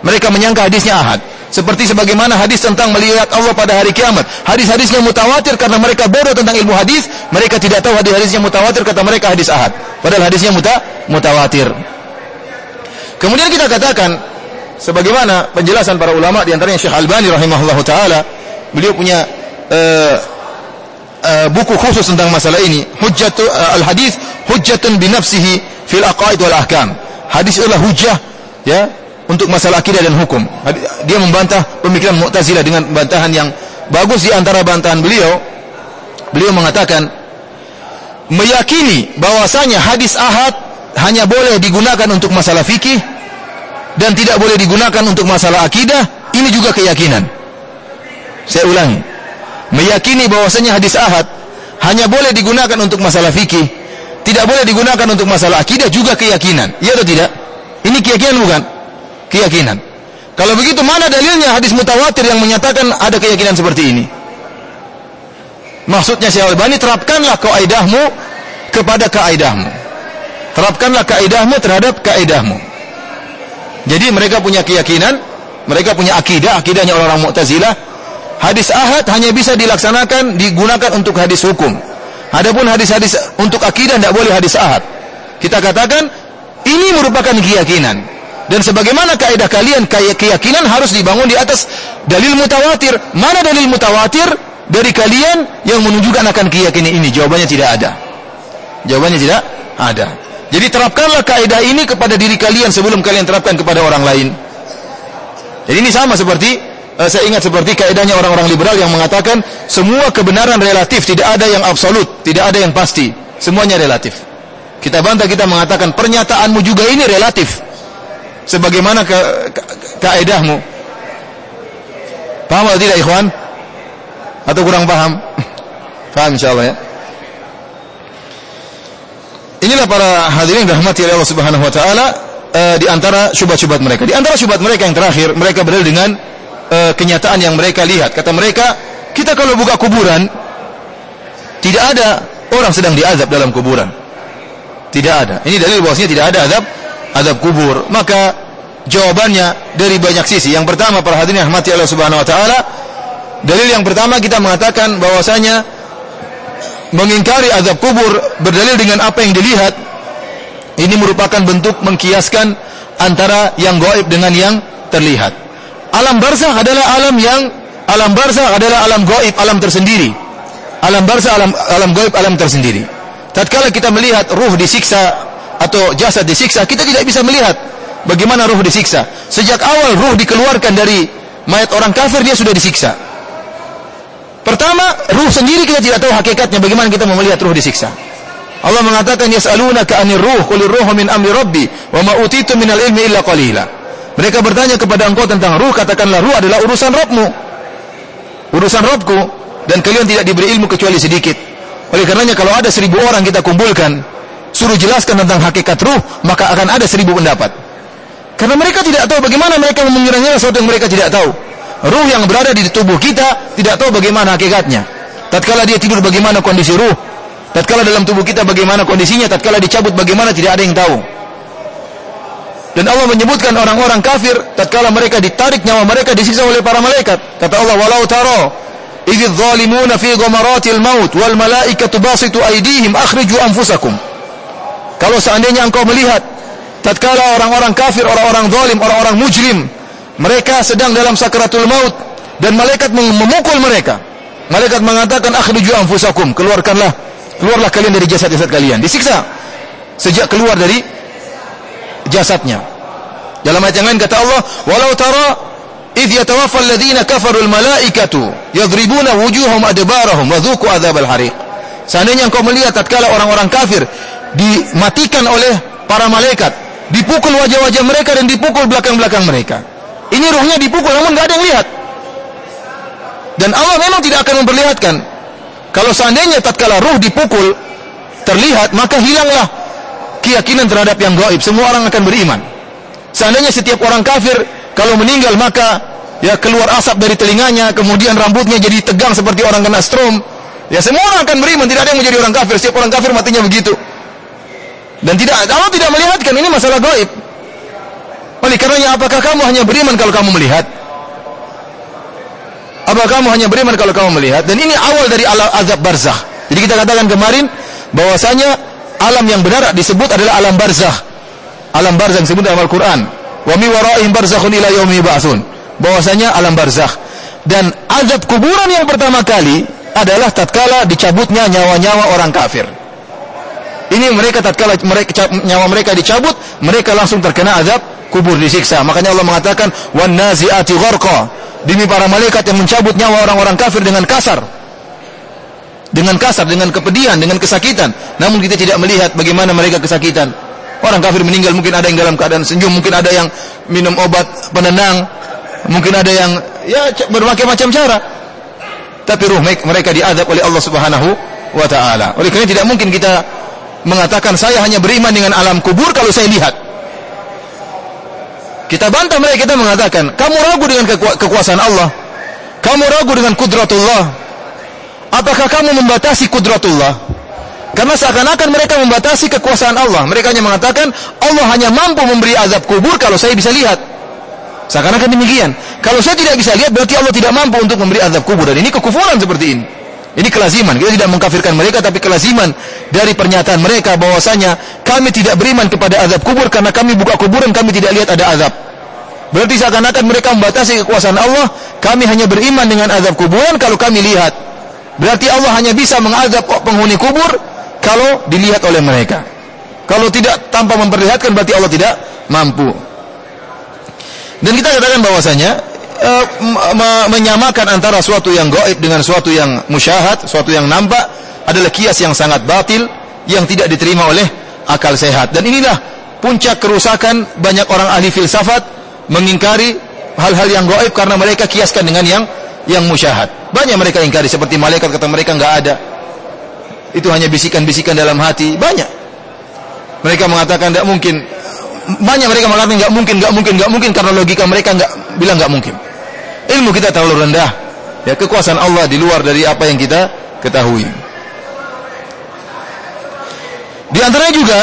Mereka menyangka hadisnya ahad seperti sebagaimana hadis tentang melihat Allah pada hari kiamat. Hadis-hadisnya mutawatir karena mereka bodoh tentang ilmu hadis mereka tidak tahu hadis-hadisnya mutawatir kata mereka hadis ahad. Padahal hadisnya muta mutawatir. Kemudian kita katakan sebagaimana penjelasan para ulama di antaranya Syekh Albani rahimahullahu taala beliau punya uh, uh, buku khusus tentang masalah ini. Hujjatu uh, al hadis hujjatun bi nafsihi fil aqaid wal ahkam. Hadis adalah hujjah ya untuk masalah akidah dan hukum dia membantah pemikiran Mu'tazilah dengan bantahan yang bagus di antara bantahan beliau beliau mengatakan meyakini bahwasanya hadis ahad hanya boleh digunakan untuk masalah fikih dan tidak boleh digunakan untuk masalah akidah ini juga keyakinan saya ulangi. Meyakini bahwasanya hadis ahad hanya boleh digunakan untuk masalah fikih, tidak boleh digunakan untuk masalah akidah juga keyakinan. Iya atau tidak? Ini keyakinan bukan? Keyakinan. Kalau begitu mana dalilnya hadis mutawatir yang menyatakan ada keyakinan seperti ini? Maksudnya Syekh Albani terapkanlah kaidahmu kepada kaidahmu. Terapkanlah kaidahmu terhadap kaidahmu. Jadi mereka punya keyakinan, mereka punya akidah, akidahnya orang-orang Mu'tazilah, Hadis ahad hanya bisa dilaksanakan digunakan untuk hadis hukum. Adapun hadis-hadis untuk akidah tidak boleh hadis ahad. Kita katakan ini merupakan keyakinan. Dan sebagaimana kaidah kalian keyakinan harus dibangun di atas dalil mutawatir. Mana dalil mutawatir dari kalian yang menunjukkan akan keyakinan ini? Jawabannya tidak ada. Jawabannya tidak ada. Jadi terapkanlah kaidah ini kepada diri kalian sebelum kalian terapkan kepada orang lain. Jadi ini sama seperti uh, saya ingat seperti kaidahnya orang-orang liberal yang mengatakan semua kebenaran relatif, tidak ada yang absolut, tidak ada yang pasti, semuanya relatif. Kita bantah kita mengatakan pernyataanmu juga ini relatif. Sebagaimana ke, ke, kaidahmu. Paham atau tidak ikhwan? Atau kurang paham? paham insyaallah ya. Inilah para hadirin rahmati Allah Subhanahu wa taala uh, di antara syubhat-syubhat mereka. Di antara syubhat mereka yang terakhir, mereka berdalil dengan uh, kenyataan yang mereka lihat. Kata mereka, kita kalau buka kuburan tidak ada orang sedang diazab dalam kuburan. Tidak ada. Ini dalil bahwasanya tidak ada azab azab kubur. Maka jawabannya dari banyak sisi. Yang pertama para hadirin rahmati Allah Subhanahu wa taala, dalil yang pertama kita mengatakan bahwasanya mengingkari azab kubur berdalil dengan apa yang dilihat ini merupakan bentuk mengkiaskan antara yang gaib dengan yang terlihat. Alam barzah adalah alam yang alam barzah adalah alam gaib, alam tersendiri. Alam barzah alam alam gaib, alam tersendiri. Tatkala kita melihat ruh disiksa atau jasad disiksa, kita tidak bisa melihat bagaimana ruh disiksa. Sejak awal ruh dikeluarkan dari mayat orang kafir dia sudah disiksa. Pertama, ruh sendiri kita tidak tahu hakikatnya bagaimana kita mau melihat ruh disiksa. Allah mengatakan yas'alunaka 'anir ruh qul ruhu min amri rabbi wa ma utitu minal ilmi illa qalila. Mereka bertanya kepada engkau tentang ruh, katakanlah ruh adalah urusan Rabbmu. Urusan Rabbku dan kalian tidak diberi ilmu kecuali sedikit. Oleh karenanya kalau ada seribu orang kita kumpulkan, suruh jelaskan tentang hakikat ruh, maka akan ada seribu pendapat. Karena mereka tidak tahu bagaimana mereka mengira-ngira sesuatu yang mereka tidak tahu ruh yang berada di tubuh kita tidak tahu bagaimana hakikatnya. Tatkala dia tidur bagaimana kondisi ruh, tatkala dalam tubuh kita bagaimana kondisinya, tatkala dicabut bagaimana tidak ada yang tahu. Dan Allah menyebutkan orang-orang kafir tatkala mereka ditarik nyawa mereka disiksa oleh para malaikat. Kata Allah, "Walau tara idh zalimuna fi ghamaratil maut wal malaikatu basitu aydihim akhriju anfusakum." Kalau seandainya engkau melihat tatkala orang-orang kafir, orang-orang zalim, orang-orang mujrim mereka sedang dalam sakaratul maut dan malaikat memukul mereka. Malaikat mengatakan akhriju anfusakum, keluarkanlah, keluarlah kalian dari jasad-jasad kalian. Disiksa sejak keluar dari jasadnya. Dalam ayat yang lain kata Allah, "Walau tara idh yatawaffa alladhina kafaru al-malaikatu yadribuna wujuhum adbarahum wa dhuqu adzabal hariq." Seandainya engkau melihat tatkala orang-orang kafir dimatikan oleh para malaikat, dipukul wajah-wajah mereka dan dipukul belakang-belakang mereka. Ini ruhnya dipukul namun nggak ada yang lihat. Dan Allah memang tidak akan memperlihatkan. Kalau seandainya tatkala ruh dipukul terlihat, maka hilanglah keyakinan terhadap yang gaib. Semua orang akan beriman. Seandainya setiap orang kafir kalau meninggal maka ya keluar asap dari telinganya, kemudian rambutnya jadi tegang seperti orang kena strom. Ya semua orang akan beriman, tidak ada yang menjadi orang kafir. Setiap orang kafir matinya begitu. Dan tidak Allah tidak melihatkan ini masalah gaib. Oleh karenanya apakah kamu hanya beriman kalau kamu melihat? Apakah kamu hanya beriman kalau kamu melihat? Dan ini awal dari azab barzah. Jadi kita katakan kemarin bahwasanya alam yang benar disebut adalah alam barzah. Alam barzah yang disebut dalam Al-Qur'an. Wa mi waraihim barzakhun ila yaumi ba'tsun. Bahwasanya alam barzah. Dan azab kuburan yang pertama kali adalah tatkala dicabutnya nyawa-nyawa orang kafir. Ini mereka tatkala mereka nyawa mereka dicabut, mereka langsung terkena azab kubur disiksa. Makanya Allah mengatakan wan naziati gharqa. Demi para malaikat yang mencabut nyawa orang-orang kafir dengan kasar. Dengan kasar, dengan kepedihan, dengan kesakitan. Namun kita tidak melihat bagaimana mereka kesakitan. Orang kafir meninggal mungkin ada yang dalam keadaan senyum, mungkin ada yang minum obat penenang, mungkin ada yang ya berbagai macam cara. Tapi ruh mereka diadab oleh Allah Subhanahu wa taala. Oleh karena tidak mungkin kita mengatakan saya hanya beriman dengan alam kubur kalau saya lihat. Kita bantah mereka, kita mengatakan, kamu ragu dengan keku kekuasaan Allah. Kamu ragu dengan kudratullah. Apakah kamu membatasi kudratullah? Karena seakan-akan mereka membatasi kekuasaan Allah. Mereka hanya mengatakan, Allah hanya mampu memberi azab kubur kalau saya bisa lihat. Seakan-akan demikian. Kalau saya tidak bisa lihat, berarti Allah tidak mampu untuk memberi azab kubur. Dan ini kekufuran seperti ini. Ini kelaziman. Kita tidak mengkafirkan mereka, tapi kelaziman dari pernyataan mereka bahwasanya kami tidak beriman kepada azab kubur karena kami buka kuburan kami tidak lihat ada azab. Berarti seakan-akan mereka membatasi kekuasaan Allah, kami hanya beriman dengan azab kuburan kalau kami lihat. Berarti Allah hanya bisa mengazab penghuni kubur kalau dilihat oleh mereka. Kalau tidak tanpa memperlihatkan berarti Allah tidak mampu. Dan kita katakan bahwasanya uh, menyamakan antara suatu yang gaib dengan suatu yang musyahad, suatu yang nampak adalah kias yang sangat batil yang tidak diterima oleh akal sehat. Dan inilah puncak kerusakan banyak orang ahli filsafat mengingkari hal-hal yang gaib karena mereka kiaskan dengan yang yang musyahad. Banyak mereka ingkari seperti malaikat kata mereka enggak ada. Itu hanya bisikan-bisikan dalam hati. Banyak. Mereka mengatakan tidak mungkin. Banyak mereka mengatakan enggak mungkin, enggak mungkin, enggak mungkin karena logika mereka enggak bilang enggak mungkin. Ilmu kita terlalu rendah. Ya kekuasaan Allah di luar dari apa yang kita ketahui. Di antaranya juga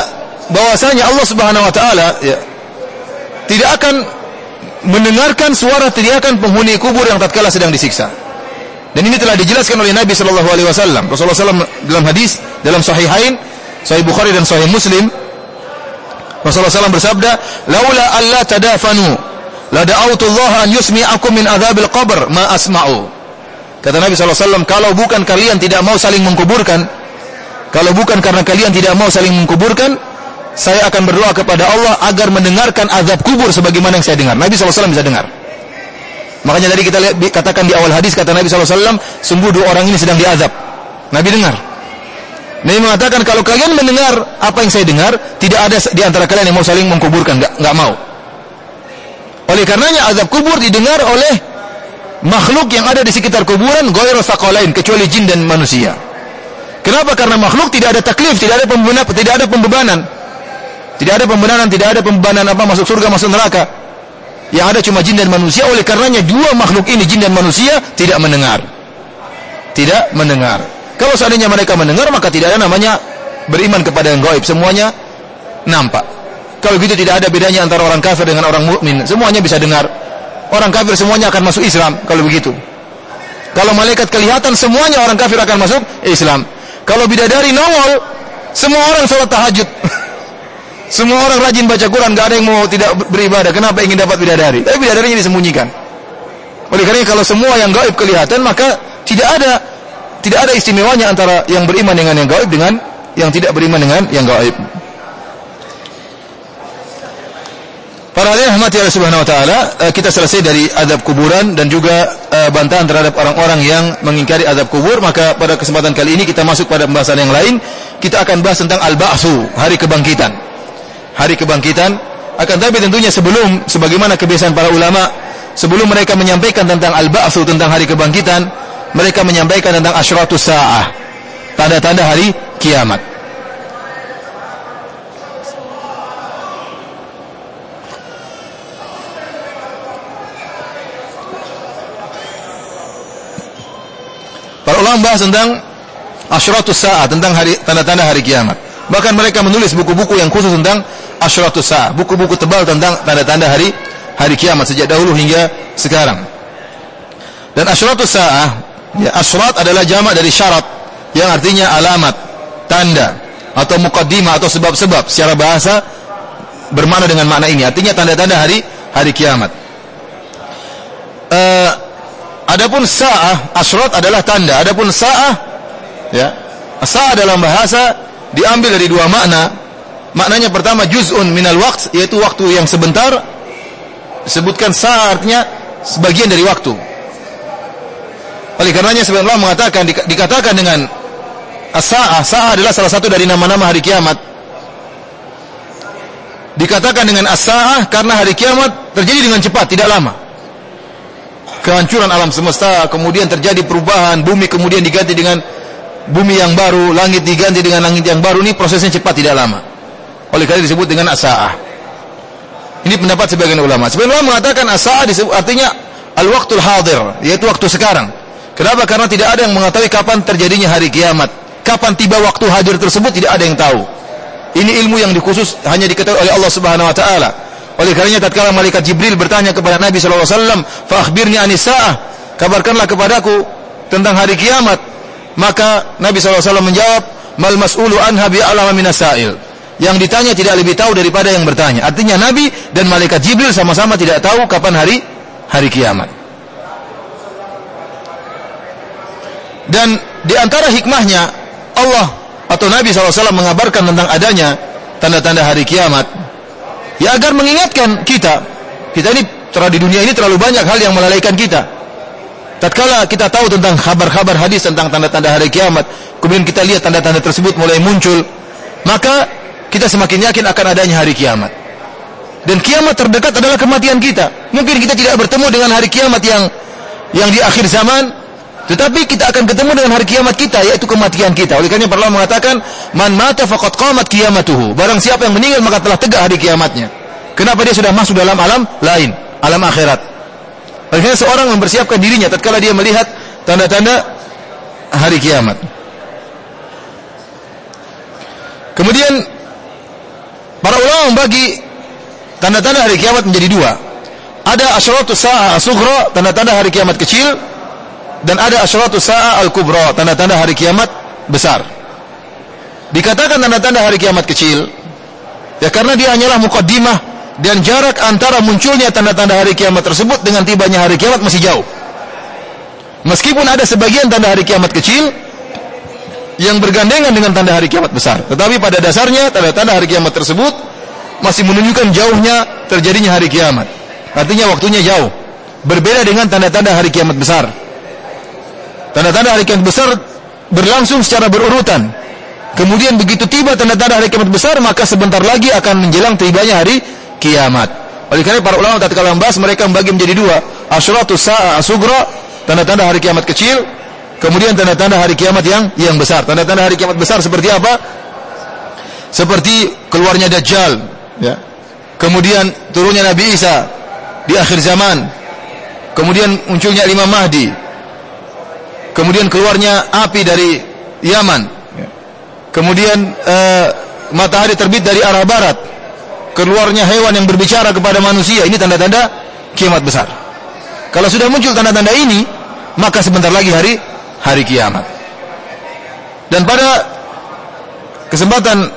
bahwasanya Allah Subhanahu wa taala ya tidak akan mendengarkan suara teriakan penghuni kubur yang tatkala sedang disiksa. Dan ini telah dijelaskan oleh Nabi sallallahu alaihi wasallam. Rasulullah SAW dalam hadis dalam sahihain, sahih Bukhari dan sahih Muslim, Rasulullah SAW bersabda, "Laula alla tadafanu, la da'awtu Allah an yusmi'akum min adzabil qabr ma asma'u." Kata Nabi SAW, kalau bukan kalian tidak mau saling mengkuburkan, kalau bukan karena kalian tidak mau saling mengkuburkan, saya akan berdoa kepada Allah agar mendengarkan azab kubur sebagaimana yang saya dengar. Nabi SAW bisa dengar. Makanya tadi kita lihat katakan di awal hadis kata Nabi SAW, sungguh dua orang ini sedang diazab. Nabi dengar. Nabi mengatakan kalau kalian mendengar apa yang saya dengar, tidak ada di antara kalian yang mau saling mengkuburkan, enggak, enggak mau. Oleh karenanya azab kubur didengar oleh makhluk yang ada di sekitar kuburan ghairu lain kecuali jin dan manusia. Kenapa? Karena makhluk tidak ada taklif, tidak ada pembebanan, tidak ada pembebanan. Tidak ada pembenaran, tidak ada pembebanan apa masuk surga, masuk neraka. Yang ada cuma jin dan manusia. Oleh karenanya dua makhluk ini jin dan manusia tidak mendengar. Tidak mendengar. Kalau seandainya mereka mendengar maka tidak ada namanya beriman kepada yang gaib. Semuanya nampak. Kalau gitu tidak ada bedanya antara orang kafir dengan orang mukmin. Semuanya bisa dengar. Orang kafir semuanya akan masuk Islam kalau begitu. Kalau malaikat kelihatan semuanya orang kafir akan masuk Islam. Kalau bidadari nongol, semua orang sholat tahajud. Semua orang rajin baca Quran, gak ada yang mau tidak beribadah. Kenapa ingin dapat bidadari? Tapi bidadarinya disembunyikan. Oleh karena kalau semua yang gaib kelihatan, maka tidak ada tidak ada istimewanya antara yang beriman dengan yang gaib dengan yang tidak beriman dengan yang gaib. Para hadirin rahmati Allah Subhanahu wa taala, eh, kita selesai dari adab kuburan dan juga uh, bantahan terhadap orang-orang yang mengingkari adab kubur, maka pada kesempatan kali ini kita masuk pada pembahasan yang lain. Kita akan bahas tentang al-ba'tsu, hari kebangkitan. Hari kebangkitan akan tapi tentunya sebelum sebagaimana kebiasaan para ulama sebelum mereka menyampaikan tentang al-ba'tsu tentang hari kebangkitan mereka menyampaikan tentang asyratus saah tanda-tanda hari kiamat Para ulama bahas tentang asyratus saah tentang hari tanda-tanda hari kiamat. Bahkan mereka menulis buku-buku yang khusus tentang asyratus sa'ah, buku-buku tebal tentang tanda-tanda hari hari kiamat sejak dahulu hingga sekarang. Dan asyratus sa'ah, ya asyrat adalah jamak dari syarat yang artinya alamat, tanda atau mukaddimah atau sebab-sebab secara bahasa bermakna dengan makna ini. Artinya tanda-tanda hari hari kiamat. Uh, adapun sa'ah, asyrat adalah tanda. Adapun sa'ah ya, sa'ah dalam bahasa diambil dari dua makna Maknanya pertama juz'un minal waqt yaitu waktu yang sebentar. Sebutkan saatnya sebagian dari waktu. Oleh karenanya sebenarnya Allah mengatakan dikatakan dengan as-sa'ah, sa'ah adalah salah satu dari nama-nama hari kiamat. Dikatakan dengan as-sa'ah karena hari kiamat terjadi dengan cepat, tidak lama. Kehancuran alam semesta, kemudian terjadi perubahan, bumi kemudian diganti dengan bumi yang baru, langit diganti dengan langit yang baru, ini prosesnya cepat, tidak lama. Oleh karena disebut dengan as-sa'ah. Ini pendapat sebagian ulama. Sebagian ulama mengatakan as-sa'ah artinya al-waqtul hadir, yaitu waktu sekarang. Kenapa? Karena tidak ada yang mengetahui kapan terjadinya hari kiamat. Kapan tiba waktu hadir tersebut tidak ada yang tahu. Ini ilmu yang dikhusus hanya diketahui oleh Allah Subhanahu wa taala. Oleh karenanya tatkala malaikat Jibril bertanya kepada Nabi sallallahu alaihi wasallam, "Fa akhbirni anis sa'ah." Kabarkanlah kepadaku tentang hari kiamat. Maka Nabi sallallahu alaihi wasallam menjawab, "Mal mas'ulu anha bi'alama minas sa'il." yang ditanya tidak lebih tahu daripada yang bertanya. Artinya Nabi dan malaikat Jibril sama-sama tidak tahu kapan hari hari kiamat. Dan di antara hikmahnya Allah atau Nabi SAW mengabarkan tentang adanya tanda-tanda hari kiamat. Ya agar mengingatkan kita. Kita ini di dunia ini terlalu banyak hal yang melalaikan kita. Tatkala kita tahu tentang kabar-kabar hadis tentang tanda-tanda hari kiamat, kemudian kita lihat tanda-tanda tersebut mulai muncul, maka kita semakin yakin akan adanya hari kiamat. Dan kiamat terdekat adalah kematian kita. Mungkin kita tidak bertemu dengan hari kiamat yang yang di akhir zaman tetapi kita akan ketemu dengan hari kiamat kita yaitu kematian kita. Oleh karena Allah mengatakan man mata faqad qamat qiyamatuhu. Barang siapa yang meninggal maka telah tegak hari kiamatnya. Kenapa dia sudah masuk dalam alam lain, alam akhirat. Oleh karena seorang mempersiapkan dirinya tatkala dia melihat tanda-tanda hari kiamat. Kemudian para ulama membagi tanda-tanda hari kiamat menjadi dua. Ada asyratu sa'ah as-sughra, tanda-tanda hari kiamat kecil, dan ada asyratu sa'a al-kubra, tanda-tanda hari kiamat besar. Dikatakan tanda-tanda hari kiamat kecil, ya karena dia hanyalah mukaddimah dan jarak antara munculnya tanda-tanda hari kiamat tersebut dengan tibanya hari kiamat masih jauh. Meskipun ada sebagian tanda hari kiamat kecil yang bergandengan dengan tanda hari kiamat besar, tetapi pada dasarnya tanda-tanda hari kiamat tersebut masih menunjukkan jauhnya terjadinya hari kiamat. Artinya waktunya jauh. Berbeda dengan tanda-tanda hari kiamat besar. Tanda-tanda hari kiamat besar berlangsung secara berurutan. Kemudian begitu tiba tanda-tanda hari kiamat besar, maka sebentar lagi akan menjelang tibanya hari kiamat. Oleh karena para ulama tatkala membahas mereka membagi menjadi dua, asyratu sa'a asugra, tanda-tanda hari kiamat kecil, kemudian tanda-tanda hari kiamat yang yang besar. Tanda-tanda hari kiamat besar seperti apa? Seperti keluarnya Dajjal, ya. Kemudian turunnya Nabi Isa di akhir zaman. Kemudian munculnya Imam Mahdi, kemudian keluarnya api dari Yaman, kemudian uh, matahari terbit dari arah barat, keluarnya hewan yang berbicara kepada manusia, ini tanda-tanda kiamat besar. Kalau sudah muncul tanda-tanda ini, maka sebentar lagi hari hari kiamat. Dan pada kesempatan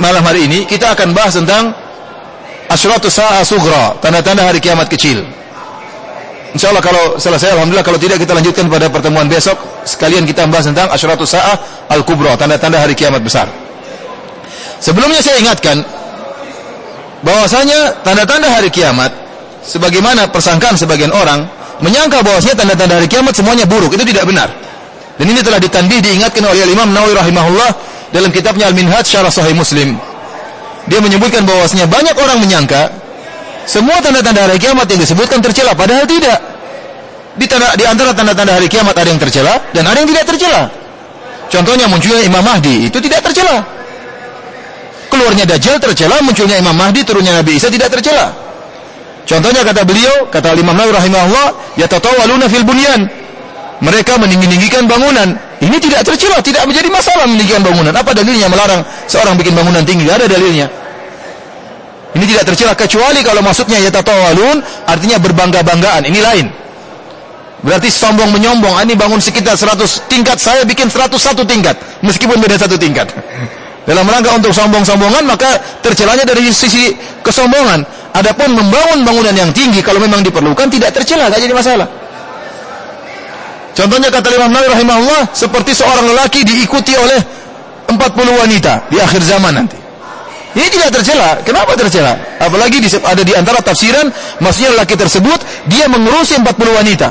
malam hari ini kita akan bahas tentang asyratu sa'a sughra, tanda-tanda hari kiamat kecil. Insya Allah kalau selesai, Alhamdulillah kalau tidak kita lanjutkan pada pertemuan besok. Sekalian kita membahas tentang Asyratu Sa'ah Al-Kubra, tanda-tanda hari kiamat besar. Sebelumnya saya ingatkan, bahwasanya tanda-tanda hari kiamat, sebagaimana persangkaan sebagian orang, menyangka bahwasanya tanda-tanda hari kiamat semuanya buruk. Itu tidak benar. Dan ini telah ditandih, diingatkan oleh Imam Nawawi rahimahullah dalam kitabnya Al-Minhaj Syarah Sahih Muslim. Dia menyebutkan bahwasanya banyak orang menyangka semua tanda-tanda hari kiamat yang disebutkan tercela, padahal tidak. Di, tanda, di antara tanda-tanda hari kiamat ada yang tercela dan ada yang tidak tercela. Contohnya munculnya Imam Mahdi, itu tidak tercela. Keluarnya Dajjal tercela, munculnya Imam Mahdi, turunnya Nabi Isa tidak tercela. Contohnya kata beliau, kata Imam Nawawi rahimahullah, yatatawaluna fil bunyan. Mereka meninggi-ninggikan bangunan. Ini tidak tercela, tidak menjadi masalah meninggikan bangunan. Apa dalilnya melarang seorang bikin bangunan tinggi? Ada dalilnya. Ini tidak tercela kecuali kalau maksudnya yatatawalun artinya berbangga-banggaan. Ini lain. Berarti sombong menyombong. Ini bangun sekitar 100 tingkat, saya bikin 101 tingkat meskipun beda satu tingkat. Dalam rangka untuk sombong-sombongan maka tercelanya dari sisi kesombongan. Adapun membangun bangunan yang tinggi kalau memang diperlukan tidak tercela, tidak jadi masalah. Contohnya kata Imam Nawawi rahimahullah seperti seorang lelaki diikuti oleh 40 wanita di akhir zaman nanti. Ini tidak tercela. Kenapa tercela? Apalagi ada di antara tafsiran, maksudnya laki tersebut dia mengurusi 40 wanita.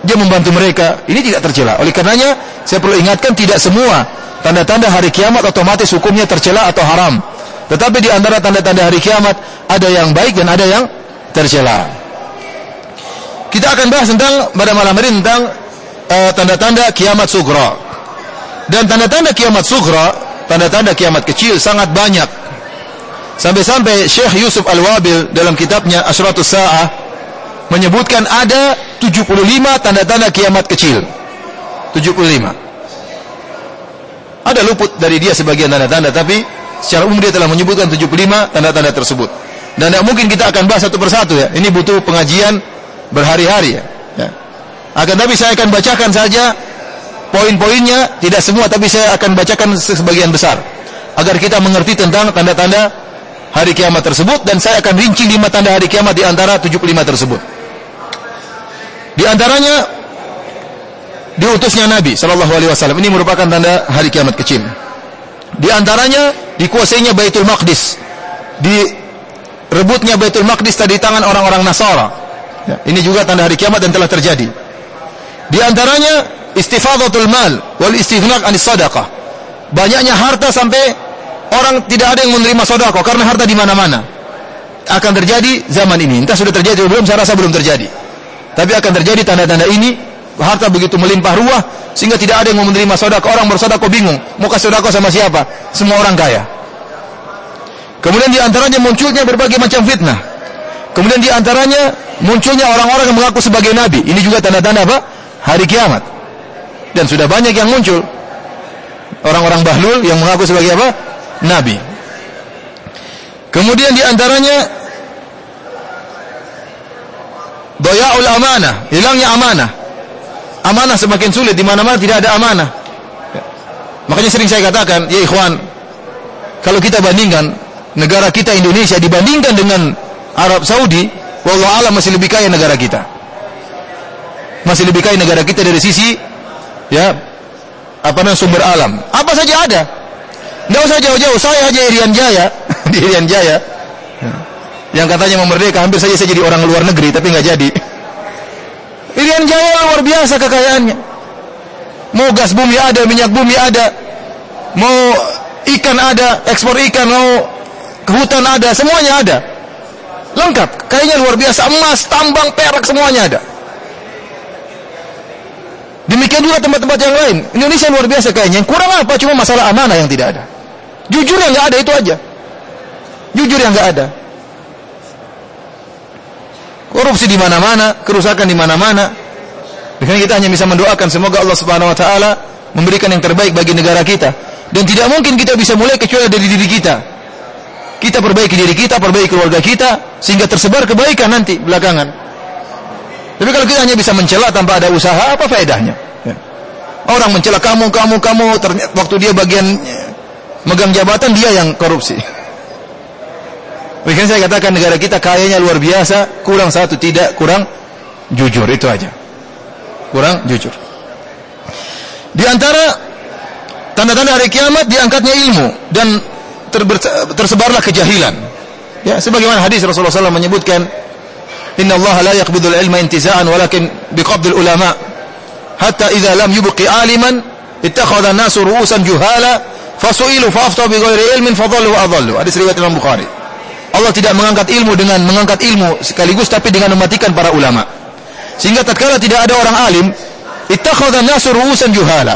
Dia membantu mereka. Ini tidak tercela. Oleh karenanya, saya perlu ingatkan tidak semua tanda-tanda hari kiamat otomatis hukumnya tercela atau haram. Tetapi di antara tanda-tanda hari kiamat ada yang baik dan ada yang tercela. Kita akan bahas tentang pada malam hari tentang uh, tanda-tanda kiamat sugra. Dan tanda-tanda kiamat sugra tanda-tanda kiamat kecil sangat banyak. Sampai-sampai Syekh Yusuf Al-Wabil dalam kitabnya Asyratus Sa'ah menyebutkan ada 75 tanda-tanda kiamat kecil. 75. Ada luput dari dia sebagian tanda-tanda tapi secara umum dia telah menyebutkan 75 tanda-tanda tersebut. Dan tidak mungkin kita akan bahas satu persatu ya. Ini butuh pengajian berhari-hari ya. ya. Akan tapi saya akan bacakan saja poin-poinnya tidak semua tapi saya akan bacakan sebagian besar agar kita mengerti tentang tanda-tanda hari kiamat tersebut dan saya akan rinci lima tanda hari kiamat di antara 75 tersebut. Di antaranya diutusnya Nabi Shallallahu alaihi wasallam. Ini merupakan tanda hari kiamat kecil. Di antaranya dikuasainya Baitul Maqdis. Direbutnya Baitul Maqdis tadi tangan orang-orang Nasara. Ya, ini juga tanda hari kiamat dan telah terjadi. Di antaranya istifadatul mal wal istighnaq anis sadaqah. Banyaknya harta sampai orang tidak ada yang menerima sedekah karena harta di mana-mana. Akan terjadi zaman ini. Entah sudah terjadi atau belum, saya rasa belum terjadi. Tapi akan terjadi tanda-tanda ini, harta begitu melimpah ruah sehingga tidak ada yang mau menerima sedekah. Orang bersedekah bingung, mau kasih sedekah sama siapa? Semua orang kaya. Kemudian di antaranya munculnya berbagai macam fitnah. Kemudian di antaranya munculnya orang-orang yang mengaku sebagai nabi. Ini juga tanda-tanda apa? Hari kiamat. Dan sudah banyak yang muncul. Orang-orang bahlul yang mengaku sebagai apa? Nabi. Kemudian di antaranya amanah, hilangnya amanah. Amanah semakin sulit di mana-mana tidak ada amanah. Makanya sering saya katakan, ya ikhwan, kalau kita bandingkan negara kita Indonesia dibandingkan dengan Arab Saudi, wallahu alam masih lebih kaya negara kita. Masih lebih kaya negara kita dari sisi ya apa namanya sumber alam. Apa saja ada. Tidak usah jauh-jauh, saya aja Irian Jaya, di Irian Jaya. Yang katanya mau merdeka, hampir saja saya jadi orang luar negeri, tapi nggak jadi. Irian Jaya luar biasa kekayaannya. Mau gas bumi ada, minyak bumi ada. Mau ikan ada, ekspor ikan, mau hutan ada, semuanya ada. Lengkap, kayaknya luar biasa. Emas, tambang, perak, semuanya ada. Demikian juga tempat-tempat yang lain. Indonesia luar biasa kayaknya. Yang kurang apa? Cuma masalah amanah yang tidak ada. Jujur yang nggak ada itu aja. Jujur yang nggak ada. Korupsi di mana-mana, kerusakan di mana-mana. Dengan kita hanya bisa mendoakan semoga Allah Subhanahu wa taala memberikan yang terbaik bagi negara kita. Dan tidak mungkin kita bisa mulai kecuali dari diri kita. Kita perbaiki diri kita, perbaiki keluarga kita sehingga tersebar kebaikan nanti belakangan. Tapi kalau kita hanya bisa mencela tanpa ada usaha, apa faedahnya? Ya. Orang mencela kamu, kamu, kamu, ternyata waktu dia bagian megang jabatan dia yang korupsi. Mungkin saya katakan negara kita kayanya luar biasa, kurang satu tidak, kurang jujur itu aja. Kurang jujur. Di antara tanda-tanda hari kiamat diangkatnya ilmu dan tersebarlah kejahilan. Ya, sebagaimana hadis Rasulullah SAW menyebutkan, Inna Allah la yaqbidul ilma intiza'an walakin biqabdil ulama hatta idza lam yubqi aliman ittakhadha an-nasu ru'usan juhala fasu'ilu fa'aftahu bighairi ilmin fadhallu wa adhallu. Hadis riwayat. Allah tidak mengangkat ilmu dengan mengangkat ilmu sekaligus tapi dengan mematikan para ulama. Sehingga tatkala tidak ada orang alim, ittakhadha an-nasu ru'usan juhala.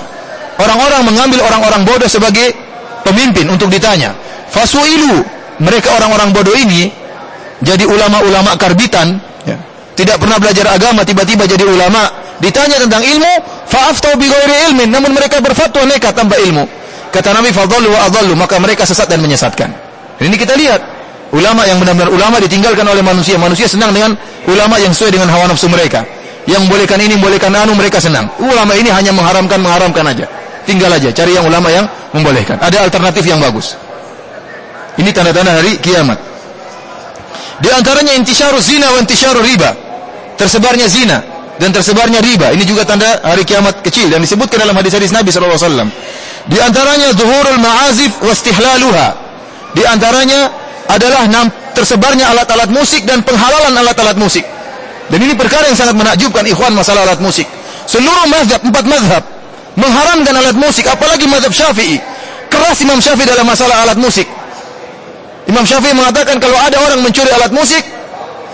Orang-orang mengambil orang-orang bodoh sebagai pemimpin untuk ditanya. Fasu'ilu, mereka orang-orang bodoh ini jadi ulama-ulama karbitan. Tidak pernah belajar agama, tiba-tiba jadi ulama, ditanya tentang ilmu, fa'aftau bi ghairi ilmin, namun mereka berfatwa nekat tanpa ilmu. Kata Nabi fadhallu wa adhallu, maka mereka sesat dan menyesatkan. Ini kita lihat, ulama yang benar-benar ulama ditinggalkan oleh manusia. Manusia senang dengan ulama yang sesuai dengan hawa nafsu mereka. Yang bolehkan ini, bolehkan anu, mereka senang. Ulama ini hanya mengharamkan, mengharamkan aja. Tinggal aja cari yang ulama yang membolehkan. Ada alternatif yang bagus. Ini tanda-tanda hari kiamat. Di antaranya intisyaru zina wa intisyaru riba. Tersebarnya zina dan tersebarnya riba. Ini juga tanda hari kiamat kecil dan disebutkan dalam hadis-hadis Nabi SAW. Di antaranya zuhurul ma'azif wa istihlaluha. Di antaranya adalah tersebarnya alat-alat musik dan penghalalan alat-alat musik. Dan ini perkara yang sangat menakjubkan ikhwan masalah alat musik. Seluruh mazhab, empat mazhab mengharamkan alat musik, apalagi mazhab Syafi'i. Keras Imam Syafi'i dalam masalah alat musik. Imam Syafi'i mengatakan kalau ada orang mencuri alat musik,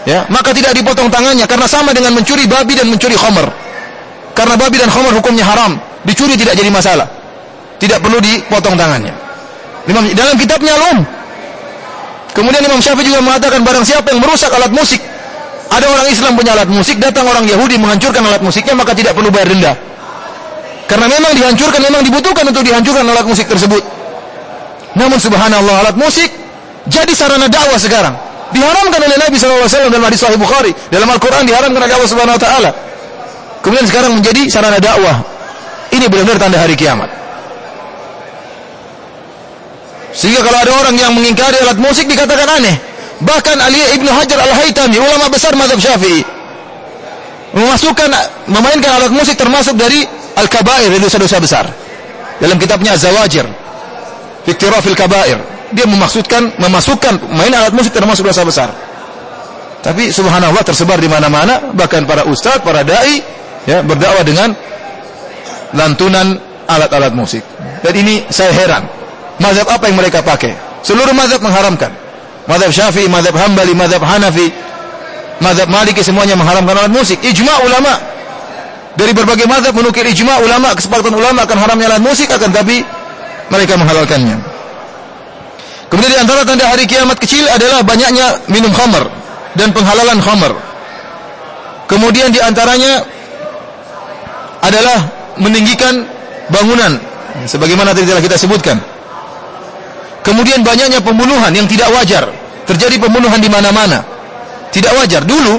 ya, maka tidak dipotong tangannya karena sama dengan mencuri babi dan mencuri khamr. Karena babi dan khamr hukumnya haram, dicuri tidak jadi masalah. Tidak perlu dipotong tangannya. Imam dalam kitabnya Al-Um. Kemudian Imam Syafi'i juga mengatakan barang siapa yang merusak alat musik, ada orang Islam punya alat musik, datang orang Yahudi menghancurkan alat musiknya, maka tidak perlu bayar denda. Karena memang dihancurkan, memang dibutuhkan untuk dihancurkan alat musik tersebut. Namun subhanallah alat musik jadi sarana dakwah sekarang. Diharamkan oleh Nabi SAW dalam hadis Sahih Bukhari. Dalam Al-Quran diharamkan oleh Allah Subhanahu Wa Taala. Kemudian sekarang menjadi sarana dakwah. Ini benar-benar tanda hari kiamat. Sehingga kalau ada orang yang mengingkari alat musik dikatakan aneh. Bahkan Ali Ibnu Hajar Al-Haytami, ulama besar mazhab Syafi'i, memasukkan memainkan alat musik termasuk dari al-kabair, dosa-dosa besar. Dalam kitabnya Zawajir, Fiktirafil Kabair, dia memaksudkan memasukkan main alat musik termasuk dosa besar. Tapi subhanallah tersebar di mana-mana, bahkan para ustadz, para dai ya berdakwah dengan lantunan alat-alat musik. Dan ini saya heran. Mazhab apa yang mereka pakai? Seluruh mazhab mengharamkan. Mazhab Syafi'i, mazhab Hambali, mazhab Hanafi, mazhab Maliki semuanya mengharamkan alat musik. Ijma ulama dari berbagai mazhab menukil ijma ulama kesepakatan ulama akan haramnya alat musik akan tapi mereka menghalalkannya. Kemudian di antara tanda hari kiamat kecil adalah banyaknya minum khamar dan penghalalan khamar. Kemudian di antaranya adalah meninggikan bangunan sebagaimana tadi telah kita sebutkan. Kemudian banyaknya pembunuhan yang tidak wajar. Terjadi pembunuhan di mana-mana. Tidak wajar. Dulu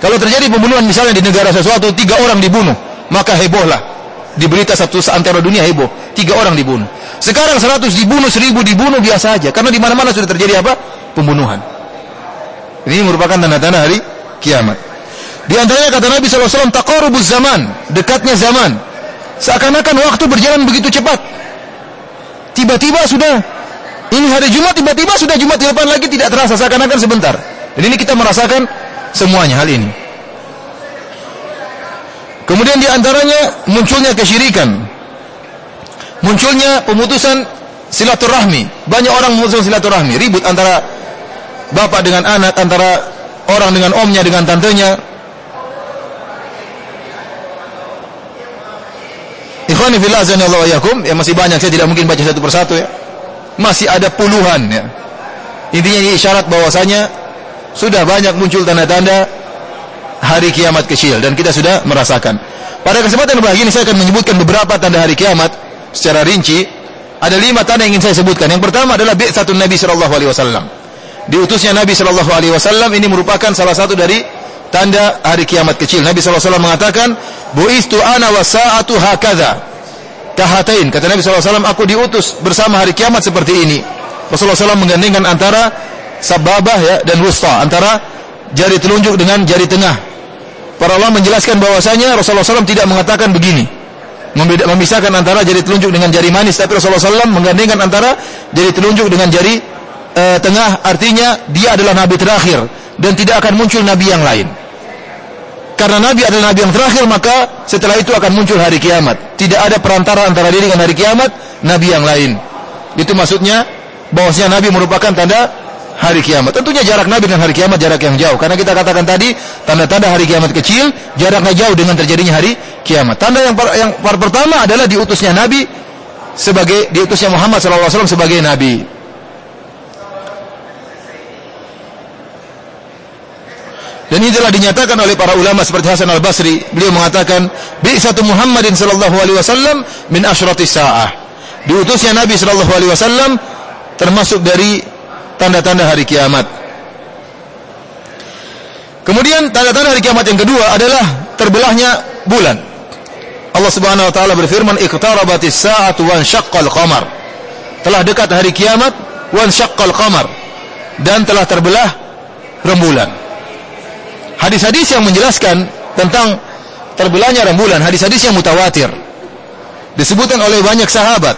kalau terjadi pembunuhan misalnya di negara sesuatu tiga orang dibunuh, maka hebohlah. Di berita satu seantero dunia heboh, tiga orang dibunuh. Sekarang seratus dibunuh, seribu dibunuh biasa aja. Karena di mana-mana sudah terjadi apa? Pembunuhan. Ini merupakan tanda-tanda hari kiamat. Di antaranya kata Nabi SAW, taqarubuz zaman, dekatnya zaman. Seakan-akan waktu berjalan begitu cepat. Tiba-tiba sudah, ini hari Jumat, tiba-tiba sudah Jumat depan lagi tidak terasa, seakan-akan sebentar. Dan ini kita merasakan semuanya hal ini. Kemudian di antaranya munculnya kesyirikan. Munculnya pemutusan silaturahmi. Banyak orang memutuskan silaturahmi, ribut antara bapak dengan anak, antara orang dengan omnya dengan tantenya. Ikhwani fillah wa yakum, ya masih banyak saya tidak mungkin baca satu persatu ya. Masih ada puluhan ya. Intinya ini isyarat bahwasanya sudah banyak muncul tanda-tanda hari kiamat kecil dan kita sudah merasakan. Pada kesempatan bahagia ini saya akan menyebutkan beberapa tanda hari kiamat secara rinci. Ada lima tanda yang ingin saya sebutkan. Yang pertama adalah satu Nabi sallallahu alaihi wasallam. Diutusnya Nabi sallallahu alaihi wasallam ini merupakan salah satu dari tanda hari kiamat kecil. Nabi sallallahu alaihi wasallam mengatakan, "Buistu ana wa sa'atu hakadha." Kahatain, kata Nabi sallallahu alaihi wasallam, aku diutus bersama hari kiamat seperti ini. Rasulullah SAW menggandengkan antara sababah ya dan wusta antara jari telunjuk dengan jari tengah. Para ulama menjelaskan bahwasanya Rasulullah SAW tidak mengatakan begini. Memisahkan antara jari telunjuk dengan jari manis, tapi Rasulullah SAW menggandengkan antara jari telunjuk dengan jari e, tengah. Artinya dia adalah nabi terakhir dan tidak akan muncul nabi yang lain. Karena nabi adalah nabi yang terakhir, maka setelah itu akan muncul hari kiamat. Tidak ada perantara antara diri dengan hari kiamat, nabi yang lain. Itu maksudnya bahwasanya nabi merupakan tanda hari kiamat. Tentunya jarak Nabi dengan hari kiamat jarak yang jauh. Karena kita katakan tadi tanda-tanda hari kiamat kecil, jaraknya jauh dengan terjadinya hari kiamat. Tanda yang par, yang par pertama adalah diutusnya Nabi sebagai diutusnya Muhammad SAW sebagai Nabi. Dan ini telah dinyatakan oleh para ulama seperti Hasan Al Basri. Beliau mengatakan, satu Muhammadin sallallahu alaihi wasallam min asyratis saah." Diutusnya Nabi sallallahu alaihi wasallam termasuk dari tanda-tanda hari kiamat. Kemudian tanda-tanda hari kiamat yang kedua adalah terbelahnya bulan. Allah Subhanahu wa taala berfirman, "Iqtarabatis sa'atu wan syaqqal qamar." Telah dekat hari kiamat wan syaqqal qamar dan telah terbelah rembulan. Hadis-hadis yang menjelaskan tentang terbelahnya rembulan, hadis-hadis yang mutawatir disebutkan oleh banyak sahabat.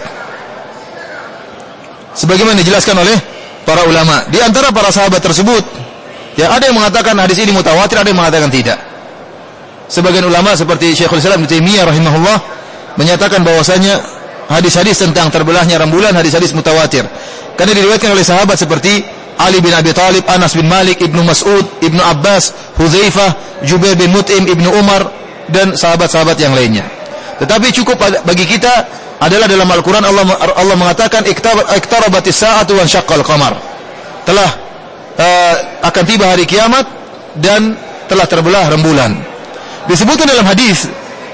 Sebagaimana dijelaskan oleh para ulama. Di antara para sahabat tersebut, ya ada yang mengatakan hadis ini mutawatir, ada yang mengatakan tidak. Sebagian ulama seperti Syekhul Islam Ibnu Taimiyah rahimahullah menyatakan bahwasanya hadis-hadis tentang terbelahnya rembulan hadis-hadis mutawatir. Karena diriwayatkan oleh sahabat seperti Ali bin Abi Thalib, Anas bin Malik, Ibnu Mas'ud, Ibnu Abbas, Hudzaifah, Jubair bin Mut'im, Ibnu Umar dan sahabat-sahabat yang lainnya. Tetapi cukup bagi kita adalah dalam Al-Quran Allah, Allah mengatakan iktarabatis sa'atu wan syaqqal qamar. Telah uh, akan tiba hari kiamat dan telah terbelah rembulan. Disebutkan dalam hadis,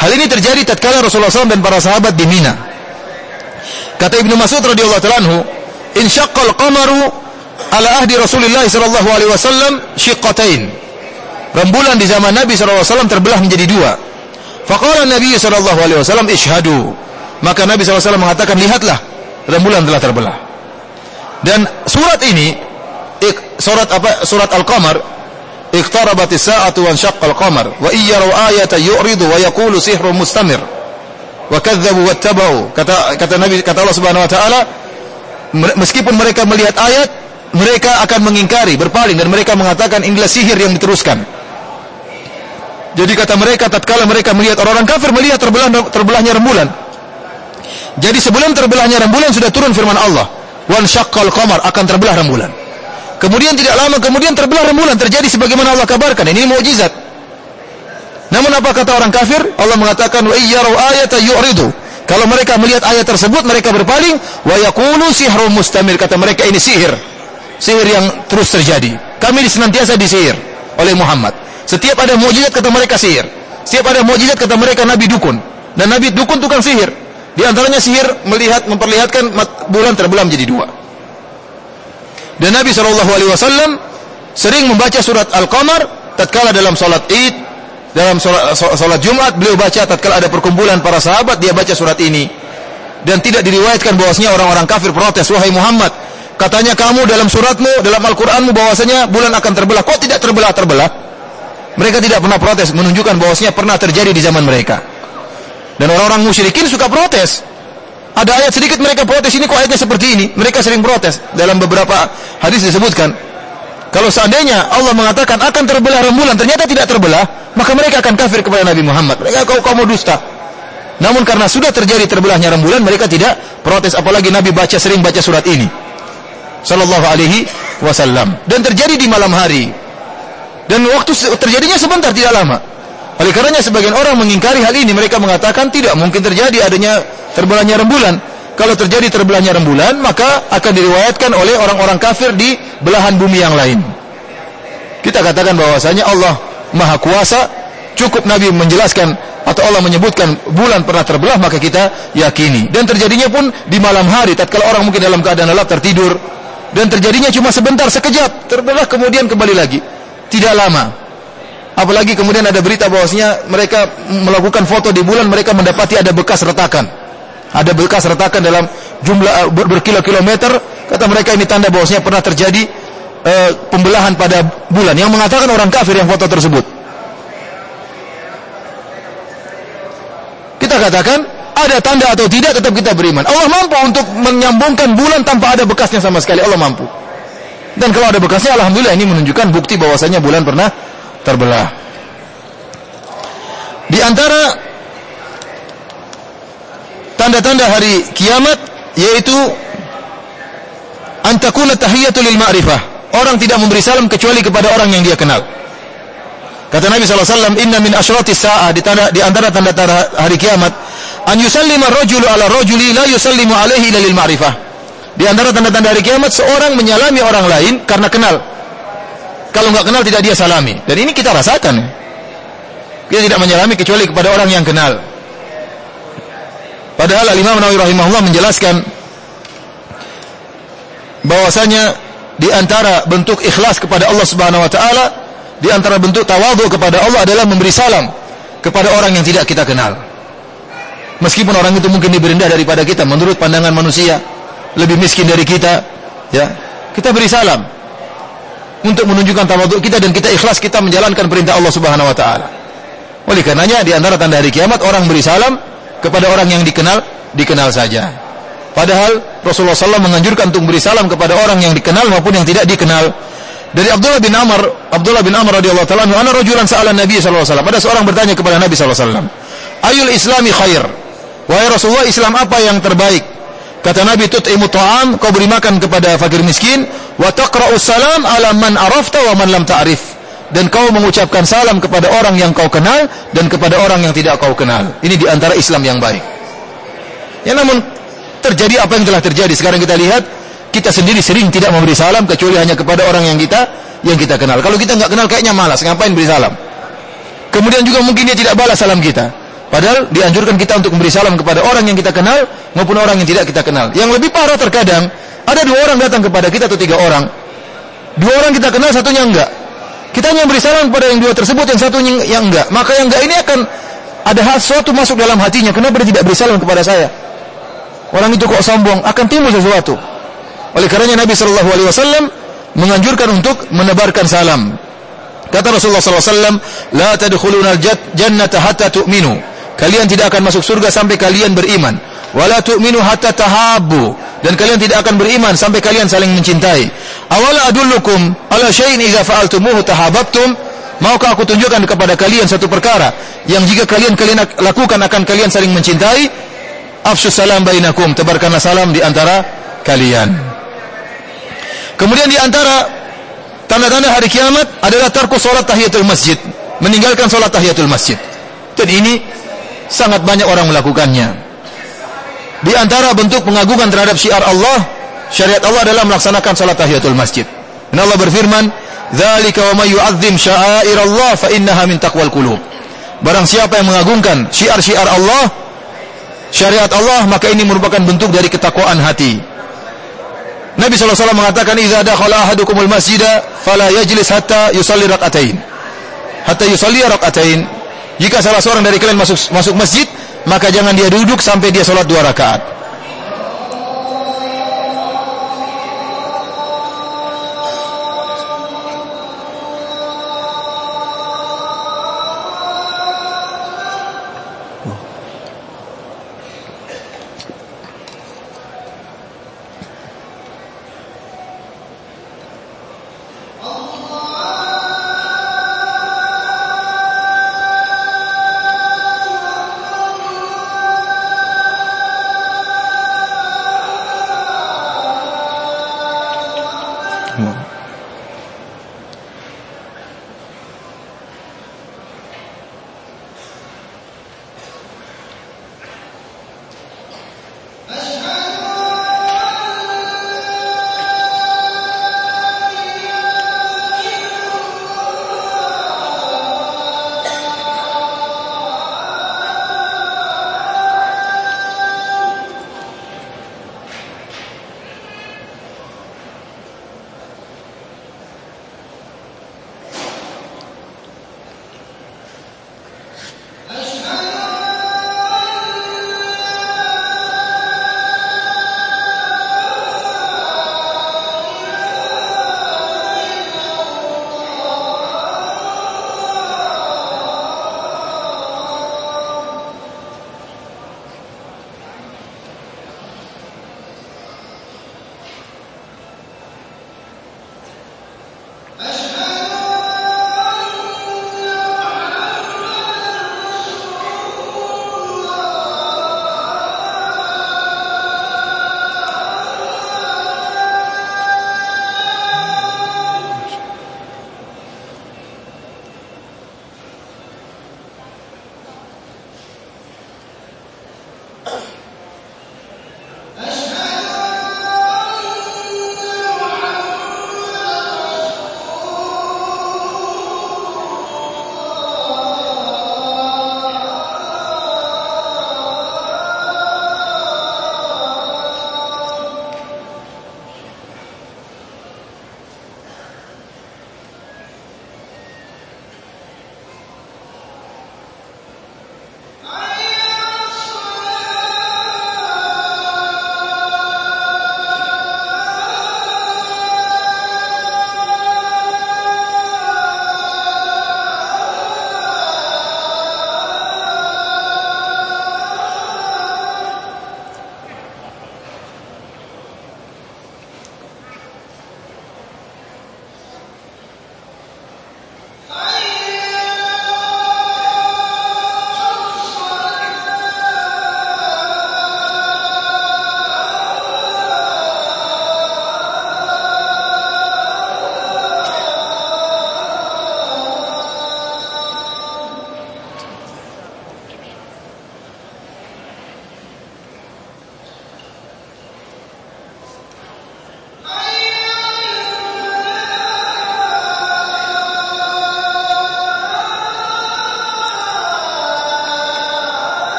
hal ini terjadi tatkala Rasulullah SAW dan para sahabat di Mina. Kata Ibnu Mas'ud radhiyallahu taala anhu, "In syaqqal qamaru ala ahdi Rasulullah sallallahu alaihi wasallam syiqqatain." Rembulan di zaman Nabi wasallam terbelah menjadi dua. Faqala Nabi sallallahu alaihi. Maka Nabi SAW mengatakan, lihatlah, rembulan telah terbelah. Dan surat ini, surat apa? Surat Al-Qamar, al qamar wa iyyaru ayatan yu'ridu wa yaqulu sihrun mustamir wa kadzdzabu wattaba'u kata kata Nabi kata Allah Subhanahu wa taala meskipun mereka melihat ayat mereka akan mengingkari berpaling dan mereka mengatakan inilah sihir yang diteruskan jadi kata mereka tatkala mereka melihat orang-orang kafir melihat terbelah terbelahnya rembulan jadi sebelum terbelahnya rembulan sudah turun firman Allah, "Wan syaqqal qamar" akan terbelah rembulan. Kemudian tidak lama kemudian terbelah rembulan terjadi sebagaimana Allah kabarkan. Ini mukjizat. Namun apa kata orang kafir? Allah mengatakan wa iyyarau ayata yu'ridu. Kalau mereka melihat ayat tersebut mereka berpaling wa yaqulu sihrun mustamir kata mereka ini sihir. Sihir yang terus terjadi. Kami senantiasa disihir oleh Muhammad. Setiap ada mukjizat kata mereka sihir. Setiap ada mukjizat kata mereka nabi dukun. Dan nabi dukun tukang sihir. Di antaranya sihir melihat memperlihatkan bulan terbelah menjadi dua. Dan Nabi Shallallahu Alaihi Wasallam sering membaca surat Al-Qamar tatkala dalam salat Id, dalam salat, salat Jumat beliau baca tatkala ada perkumpulan para sahabat dia baca surat ini. Dan tidak diriwayatkan bahwasanya orang-orang kafir protes, wahai Muhammad, katanya kamu dalam suratmu, dalam Al-Qur'anmu bahwasanya bulan akan terbelah. Kok tidak terbelah terbelah? Mereka tidak pernah protes menunjukkan bahwasanya pernah terjadi di zaman mereka. Dan orang-orang musyrikin suka protes. Ada ayat sedikit mereka protes ini kok ayatnya seperti ini. Mereka sering protes. Dalam beberapa hadis disebutkan. Kalau seandainya Allah mengatakan akan terbelah rembulan, ternyata tidak terbelah, maka mereka akan kafir kepada Nabi Muhammad. Mereka kau kamu dusta. Namun karena sudah terjadi terbelahnya rembulan, mereka tidak protes. Apalagi Nabi baca sering baca surat ini. Sallallahu alaihi wasallam. Dan terjadi di malam hari. Dan waktu terjadinya sebentar, tidak lama. Oleh karenanya sebagian orang mengingkari hal ini, mereka mengatakan tidak mungkin terjadi adanya terbelahnya rembulan. Kalau terjadi terbelahnya rembulan, maka akan diriwayatkan oleh orang-orang kafir di belahan bumi yang lain. Kita katakan bahwasanya Allah Maha Kuasa, cukup Nabi menjelaskan atau Allah menyebutkan bulan pernah terbelah, maka kita yakini. Dan terjadinya pun di malam hari, tatkala orang mungkin dalam keadaan lelap tertidur dan terjadinya cuma sebentar, sekejap, terbelah kemudian kembali lagi. Tidak lama. Apalagi kemudian ada berita bahwasanya mereka melakukan foto di bulan mereka mendapati ada bekas retakan. Ada bekas retakan dalam jumlah uh, berkilo-kilometer. Kata mereka ini tanda bahwasanya pernah terjadi uh, pembelahan pada bulan. Yang mengatakan orang kafir yang foto tersebut. Kita katakan ada tanda atau tidak tetap kita beriman. Allah mampu untuk menyambungkan bulan tanpa ada bekasnya sama sekali. Allah mampu. Dan kalau ada bekasnya, alhamdulillah ini menunjukkan bukti bahwasanya bulan pernah terbelah. Di antara tanda-tanda hari kiamat yaitu antakuna tahiyatul lil ma'rifah. Orang tidak memberi salam kecuali kepada orang yang dia kenal. Kata Nabi SAW, Inna min asyrati sa'ah, di, tanda, di antara tanda-tanda hari kiamat, an yusallima rajulu ala rajuli la yusallimu alaihi ila lil ma'rifah. Di antara tanda-tanda hari kiamat, seorang menyalami orang lain karena kenal. Kalau nggak kenal tidak dia salami. Dan ini kita rasakan. Kita tidak menyalami kecuali kepada orang yang kenal. Padahal Al-Imam Nawawi rahimahullah menjelaskan bahwasanya di antara bentuk ikhlas kepada Allah Subhanahu wa taala, di antara bentuk tawadhu kepada Allah adalah memberi salam kepada orang yang tidak kita kenal. Meskipun orang itu mungkin lebih rendah daripada kita menurut pandangan manusia, lebih miskin dari kita, ya. Kita beri salam untuk menunjukkan tawadhu kita dan kita ikhlas kita menjalankan perintah Allah Subhanahu wa taala. Oleh karenanya di antara tanda hari kiamat orang beri salam kepada orang yang dikenal, dikenal saja. Padahal Rasulullah SAW menganjurkan untuk beri salam kepada orang yang dikenal maupun yang tidak dikenal. Dari Abdullah bin Amr, Abdullah bin Amr radhiyallahu taala ana rajulan sa'ala Nabi sallallahu alaihi wasallam. Ada seorang bertanya kepada Nabi sallallahu alaihi wasallam, "Ayul Islami khair?" Wahai Rasulullah, Islam apa yang terbaik? Kata Nabi tut'imu ta'am, kau beri makan kepada fakir miskin, wa taqra'u salam ala man arafta wa man lam ta'rif. Dan kau mengucapkan salam kepada orang yang kau kenal dan kepada orang yang tidak kau kenal. Ini di antara Islam yang baik. Ya namun terjadi apa yang telah terjadi. Sekarang kita lihat kita sendiri sering tidak memberi salam kecuali hanya kepada orang yang kita yang kita kenal. Kalau kita nggak kenal kayaknya malas, ngapain beri salam? Kemudian juga mungkin dia tidak balas salam kita. Padahal dianjurkan kita untuk memberi salam kepada orang yang kita kenal maupun orang yang tidak kita kenal. Yang lebih parah terkadang ada dua orang datang kepada kita atau tiga orang. Dua orang kita kenal, satunya enggak. Kita hanya beri salam kepada yang dua tersebut, yang satunya yang enggak. Maka yang enggak ini akan ada hal sesuatu masuk dalam hatinya. Kenapa dia tidak beri salam kepada saya? Orang itu kok sombong, akan timbul sesuatu. Oleh karenanya Nabi Shallallahu Alaihi Wasallam menganjurkan untuk menebarkan salam. Kata Rasulullah SAW, La tadkhuluna jannata hatta tu'minu. Kalian tidak akan masuk surga sampai kalian beriman. Wala tu'minu hatta tahabbu. Dan kalian tidak akan beriman sampai kalian saling mencintai. Awala adullukum ala syai'in idza fa'altumuhu tahabbtum. Maukah aku tunjukkan kepada kalian satu perkara yang jika kalian kalian lakukan akan kalian saling mencintai? Afsus salam bainakum. Tebarkanlah salam di antara kalian. Kemudian di antara tanda-tanda hari kiamat adalah tarku salat tahiyatul masjid, meninggalkan salat tahiyatul masjid. Dan ini sangat banyak orang melakukannya. Di antara bentuk pengagungan terhadap syiar Allah, syariat Allah adalah melaksanakan salat tahiyatul masjid. Dan Allah berfirman, "Dzalika wa may yu'azzim Allah fa innaha min taqwal qulub." Barang siapa yang mengagungkan syiar-syiar Allah, syariat Allah, maka ini merupakan bentuk dari ketakwaan hati. Nabi SAW mengatakan idza dakhala ahadukumul masjida fala yajlis hatta yusalli rak'atain. Hatta yusalli rak'atain. Jika salah seorang dari kalian masuk masuk masjid, maka jangan dia duduk sampai dia salat dua rakaat.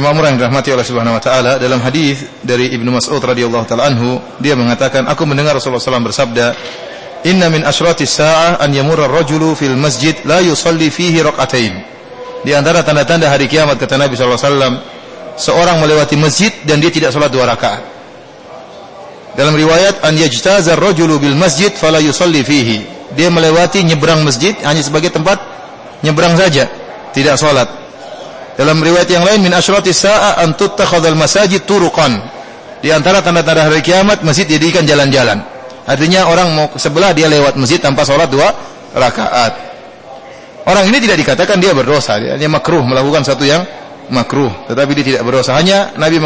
Jamaah umrah yang dirahmati oleh Subhanahu wa taala dalam hadis dari Ibnu Mas'ud radhiyallahu taala anhu dia mengatakan aku mendengar Rasulullah SAW bersabda Inna min asyrati sa'ah an yamurra ar-rajulu fil masjid la yusalli fihi rak'atain Di antara tanda-tanda hari kiamat kata Nabi sallallahu alaihi wasallam seorang melewati masjid dan dia tidak salat dua rakaat. Dalam riwayat an yajtaza ar-rajulu bil masjid fala yusalli fihi. Dia melewati nyebrang masjid hanya sebagai tempat nyebrang saja tidak salat dalam riwayat yang lain min asyrati sa'a an tuttakhadhal masajid turuqan. Di antara tanda-tanda hari kiamat masjid dijadikan jalan-jalan. Artinya orang mau sebelah dia lewat masjid tanpa sholat dua rakaat. Orang ini tidak dikatakan dia berdosa, dia hanya makruh melakukan satu yang makruh, tetapi dia tidak berdosa. Hanya Nabi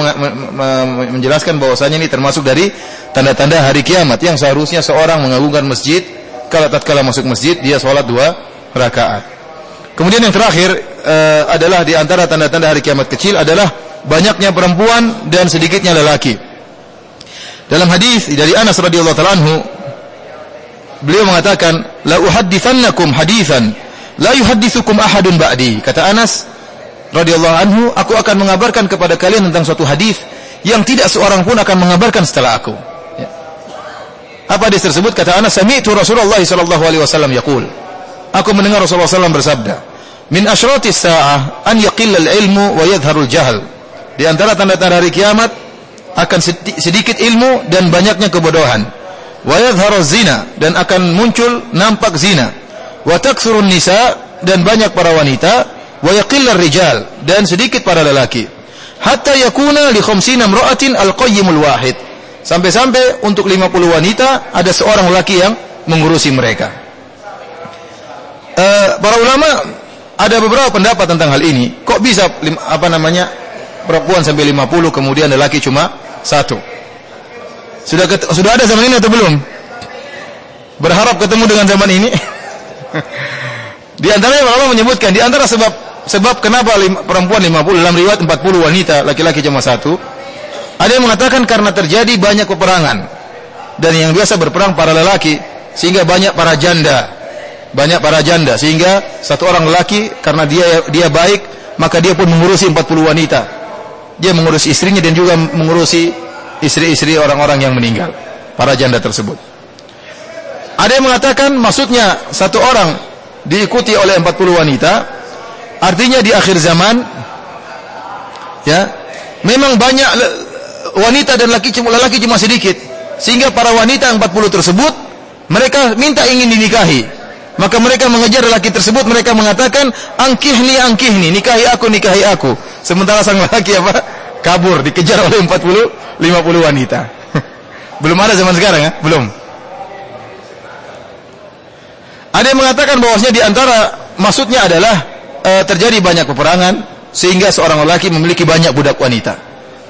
menjelaskan bahwasanya ini termasuk dari tanda-tanda hari kiamat yang seharusnya seorang mengagungkan masjid kalau tatkala masuk masjid dia sholat dua rakaat. Kemudian yang terakhir uh, adalah di antara tanda-tanda hari kiamat kecil adalah banyaknya perempuan dan sedikitnya lelaki. Dalam hadis dari Anas radhiyallahu taala anhu beliau mengatakan la uhadditsannakum haditsan la yuhadditsukum ahadun ba'di. Kata Anas radhiyallahu anhu, aku akan mengabarkan kepada kalian tentang suatu hadis yang tidak seorang pun akan mengabarkan setelah aku. Ya. Apa hadis tersebut? Kata Anas, sami'tu Rasulullah sallallahu alaihi wasallam yaqul Aku mendengar Rasulullah SAW bersabda, "Min asyrati sa'ah an yaqilla al-ilmu wa yadhharu al-jahl." Di antara tanda-tanda hari kiamat akan sedikit ilmu dan banyaknya kebodohan. Wa yadhharu zina dan akan muncul nampak zina. Wa takthuru nisa dan banyak para wanita, wa yaqilla rijal dan sedikit para lelaki. Hatta yakuna li khamsina imra'atin al-qayyimul wahid. Sampai-sampai untuk 50 wanita ada seorang laki yang mengurusi mereka. Uh, para ulama ada beberapa pendapat tentang hal ini. Kok bisa apa namanya perempuan sampai 50 kemudian lelaki cuma satu? Sudah sudah ada zaman ini atau belum? Berharap ketemu dengan zaman ini? di antaranya ulama menyebutkan di antara sebab sebab kenapa lima, perempuan 50 dalam riwayat 40 wanita, laki-laki cuma satu. Ada yang mengatakan karena terjadi banyak peperangan dan yang biasa berperang para lelaki sehingga banyak para janda banyak para janda sehingga satu orang lelaki karena dia dia baik maka dia pun mengurusi 40 wanita. Dia mengurus istrinya dan juga mengurusi istri-istri orang-orang yang meninggal, para janda tersebut. Ada yang mengatakan maksudnya satu orang diikuti oleh 40 wanita, artinya di akhir zaman ya, memang banyak wanita dan laki cuma lelaki cuma sedikit sehingga para wanita 40 tersebut mereka minta ingin dinikahi maka mereka mengejar lelaki tersebut, mereka mengatakan, angkihni, angkihni, nikahi aku, nikahi aku. Sementara sang lelaki apa? Kabur, dikejar oleh 40, 50 wanita. Belum ada zaman sekarang ya? Belum. Ada yang mengatakan bahwasanya di antara maksudnya adalah e, terjadi banyak peperangan sehingga seorang lelaki memiliki banyak budak wanita.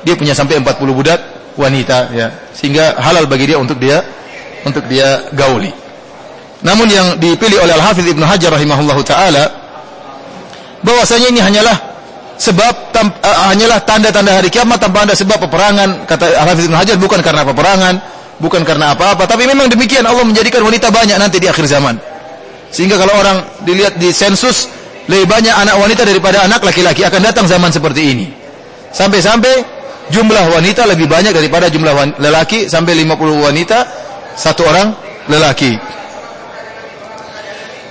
Dia punya sampai 40 budak wanita ya, sehingga halal bagi dia untuk dia untuk dia gauli. Namun yang dipilih oleh Al-Hafidh Ibnu Hajar rahimahullahu taala bahwasanya ini hanyalah sebab tam, uh, hanyalah tanda-tanda hari kiamat tanpa ada sebab peperangan kata Al-Hafidh Ibnu Hajar bukan karena peperangan, bukan karena apa-apa, tapi memang demikian Allah menjadikan wanita banyak nanti di akhir zaman. Sehingga kalau orang dilihat di sensus lebih banyak anak wanita daripada anak laki-laki akan datang zaman seperti ini. Sampai-sampai jumlah wanita lebih banyak daripada jumlah lelaki sampai 50 wanita satu orang lelaki.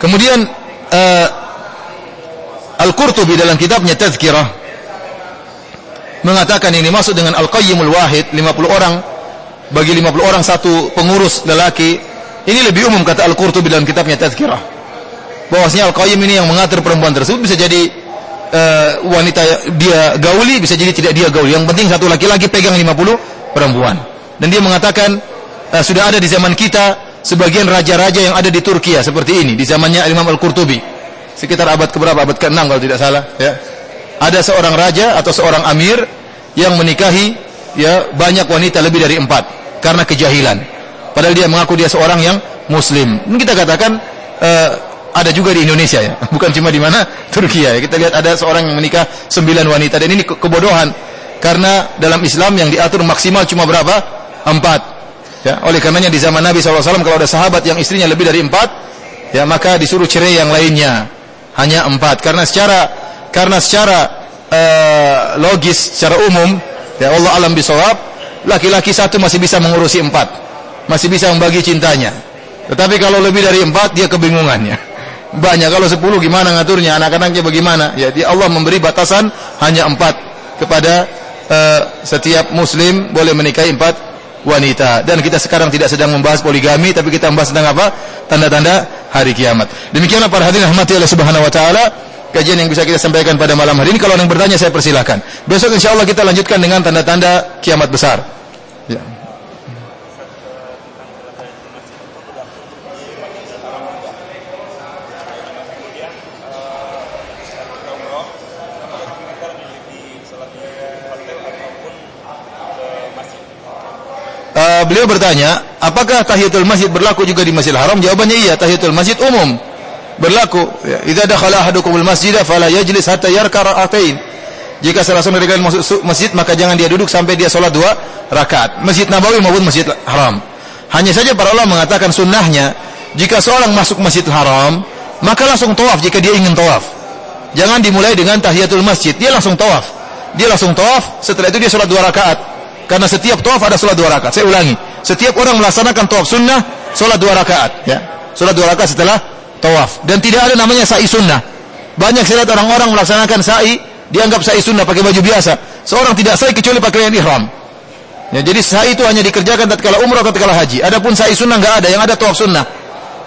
Kemudian uh, Al-Qurtubi dalam kitabnya Tazkirah mengatakan ini masuk dengan Al-Qayyimul Wahid 50 orang bagi 50 orang satu pengurus lelaki. Ini lebih umum kata Al-Qurtubi dalam kitabnya Tazkirah. Bahwasanya Al-Qayyim ini yang mengatur perempuan tersebut bisa jadi uh, wanita dia gauli bisa jadi tidak dia gauli. Yang penting satu laki-laki pegang 50 perempuan. Dan dia mengatakan uh, sudah ada di zaman kita sebagian raja-raja yang ada di Turki seperti ini di zamannya Imam Al-Qurtubi. Sekitar abad keberapa? Abad ke-6 kalau tidak salah ya. Ada seorang raja atau seorang amir yang menikahi ya banyak wanita lebih dari empat karena kejahilan. Padahal dia mengaku dia seorang yang muslim. Ini kita katakan uh, ada juga di Indonesia ya. Bukan cuma di mana? Turki ya. Kita lihat ada seorang yang menikah sembilan wanita. Dan ini kebodohan. Karena dalam Islam yang diatur maksimal cuma berapa? Empat Ya, oleh karenanya di zaman Nabi SAW kalau ada sahabat yang istrinya lebih dari empat, ya maka disuruh cerai yang lainnya. Hanya empat. Karena secara karena secara uh, logis secara umum ya Allah alam bisawab laki-laki satu masih bisa mengurusi empat. Masih bisa membagi cintanya. Tetapi kalau lebih dari empat dia kebingungannya. Banyak. Kalau sepuluh gimana ngaturnya? Anak-anaknya bagaimana? Ya dia Allah memberi batasan hanya empat kepada uh, setiap muslim boleh menikahi empat wanita. Dan kita sekarang tidak sedang membahas poligami tapi kita membahas tentang apa? Tanda-tanda hari kiamat. Demikianlah para hadirin rahmati Allah Subhanahu wa taala. Kajian yang bisa kita sampaikan pada malam hari ini. Kalau ada yang bertanya saya persilahkan. Besok insyaallah kita lanjutkan dengan tanda-tanda kiamat besar. Ya. Uh, beliau bertanya, apakah tahiyatul masjid berlaku juga di Masjidil Haram? Jawabannya iya, tahiyatul masjid umum. Berlaku. Ya, idza dakhala ahadukumul masjida fala yajlis hatta yarka rak'atain. Jika salah seorang dari masuk masjid, maka jangan dia duduk sampai dia sholat dua rakaat. Masjid Nabawi maupun Masjid Haram. Hanya saja para ulama mengatakan sunnahnya, jika seorang masuk Masjid Haram, maka langsung tawaf jika dia ingin tawaf. Jangan dimulai dengan tahiyatul masjid, dia langsung tawaf. Dia langsung tawaf, setelah itu dia sholat dua rakaat. Karena setiap tawaf ada sholat dua rakaat. Saya ulangi. Setiap orang melaksanakan tawaf sunnah, sholat dua rakaat. Ya. Sholat dua rakaat setelah tawaf. Dan tidak ada namanya sa'i sunnah. Banyak saya lihat orang-orang melaksanakan sa'i, dianggap sa'i sunnah pakai baju biasa. Seorang tidak sa'i kecuali pakai yang ihram. Ya, jadi sa'i itu hanya dikerjakan tatkala umrah atau tatkala haji. Adapun sa'i sunnah enggak ada, yang ada tawaf sunnah.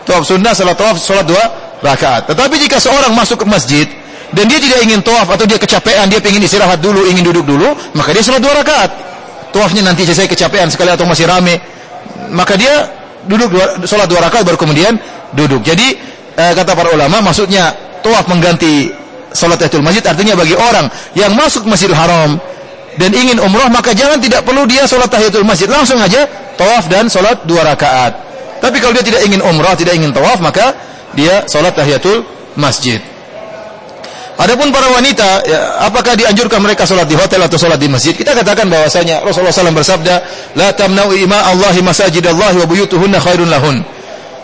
Tawaf sunnah salat tawaf sholat dua rakaat. Tetapi jika seorang masuk ke masjid dan dia tidak ingin tawaf atau dia kecapean, dia ingin istirahat dulu, ingin duduk dulu, maka dia sholat dua rakaat tawafnya nanti saya kecapean sekali atau masih rame, maka dia duduk dua, sholat dua rakaat baru kemudian duduk. Jadi eh, kata para ulama maksudnya tawaf mengganti sholat tahiyatul masjid artinya bagi orang yang masuk Masjidil Haram dan ingin umrah maka jangan tidak perlu dia sholat tahiyatul masjid langsung aja tawaf dan sholat dua rakaat. Tapi kalau dia tidak ingin umrah tidak ingin tawaf maka dia sholat tahiyatul masjid. Adapun para wanita, ya, apakah dianjurkan mereka sholat di hotel atau sholat di masjid? Kita katakan bahwasanya Rasulullah SAW bersabda, "La tamna'u ima Allahi masajidallahi wa buyutuhunna khairun lahun."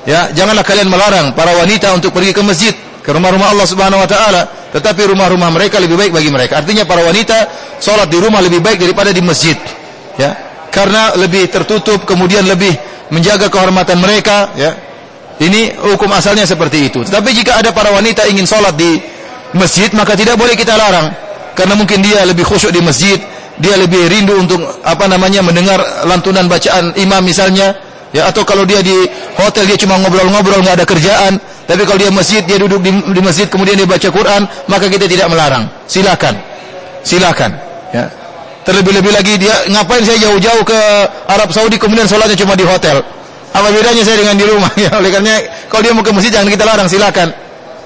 Ya, janganlah kalian melarang para wanita untuk pergi ke masjid, ke rumah-rumah Allah Subhanahu wa taala, tetapi rumah-rumah mereka lebih baik bagi mereka. Artinya para wanita sholat di rumah lebih baik daripada di masjid. Ya, karena lebih tertutup, kemudian lebih menjaga kehormatan mereka, ya. Ini hukum asalnya seperti itu. Tetapi jika ada para wanita ingin sholat di masjid maka tidak boleh kita larang. Karena mungkin dia lebih khusyuk di masjid dia lebih rindu untuk apa namanya mendengar lantunan bacaan imam misalnya. Ya atau kalau dia di hotel dia cuma ngobrol-ngobrol nggak ada kerjaan. Tapi kalau dia masjid dia duduk di, di masjid kemudian dia baca Quran maka kita tidak melarang. Silakan. Silakan. Ya. Terlebih-lebih lagi dia ngapain saya jauh-jauh ke Arab Saudi kemudian sholatnya cuma di hotel? Apa bedanya saya dengan di rumah? Ya oleh karena kalau dia mau ke masjid jangan kita larang. Silakan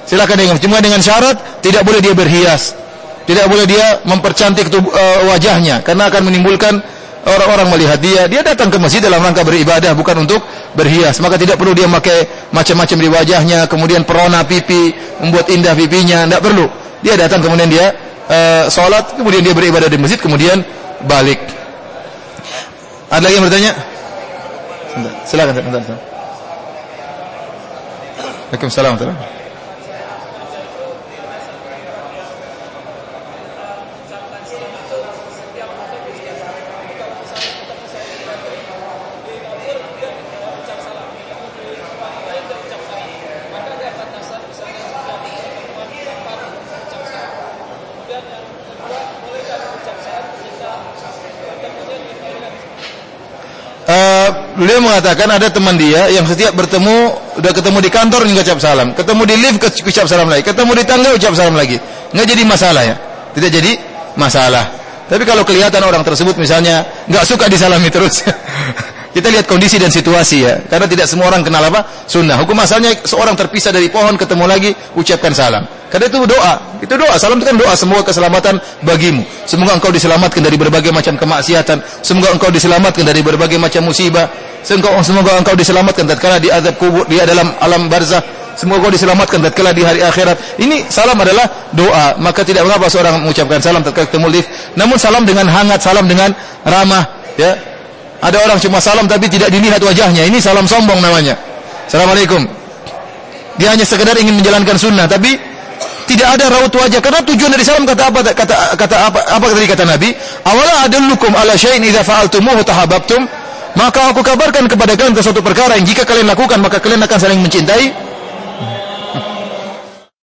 Silakan dengan cuma dengan syarat tidak boleh dia berhias. Tidak boleh dia mempercantik tubuh, uh, wajahnya karena akan menimbulkan orang-orang melihat dia. Dia datang ke masjid dalam rangka beribadah bukan untuk berhias. Maka tidak perlu dia pakai macam-macam di wajahnya, kemudian perona pipi, membuat indah pipinya, tidak perlu. Dia datang kemudian dia uh, kemudian dia beribadah di masjid, kemudian balik. Ada lagi yang bertanya? Silakan, silakan. Waalaikumsalam. Beliau mengatakan ada teman dia yang setiap bertemu udah ketemu di kantor ucap salam, ketemu di lift ucap salam lagi, ketemu di tangga ucap salam lagi. Nggak jadi masalah ya. Tidak jadi masalah. Tapi kalau kelihatan orang tersebut misalnya nggak suka disalami terus, kita lihat kondisi dan situasi ya. Karena tidak semua orang kenal apa sunnah. Hukum asalnya seorang terpisah dari pohon ketemu lagi ucapkan salam. Karena itu doa. Itu doa. Salam itu kan doa. Semoga keselamatan bagimu. Semoga engkau diselamatkan dari berbagai macam kemaksiatan. Semoga engkau diselamatkan dari berbagai macam musibah. Semoga, semoga engkau diselamatkan tatkala di azab kubur, di dalam alam barzah. Semoga engkau diselamatkan tatkala di hari akhirat. Ini salam adalah doa. Maka tidak mengapa seorang mengucapkan salam tatkala ketemu lift. Namun salam dengan hangat, salam dengan ramah, ya. Ada orang cuma salam tapi tidak dilihat wajahnya. Ini salam sombong namanya. Assalamualaikum. Dia hanya sekedar ingin menjalankan sunnah tapi tidak ada raut wajah karena tujuan dari salam kata apa kata kata apa apa tadi kata Nabi awala adullukum ala syai'in idza fa'altumuhu tahabbtum maka aku kabarkan kepada kalian tentang suatu perkara yang jika kalian lakukan maka kalian akan saling mencintai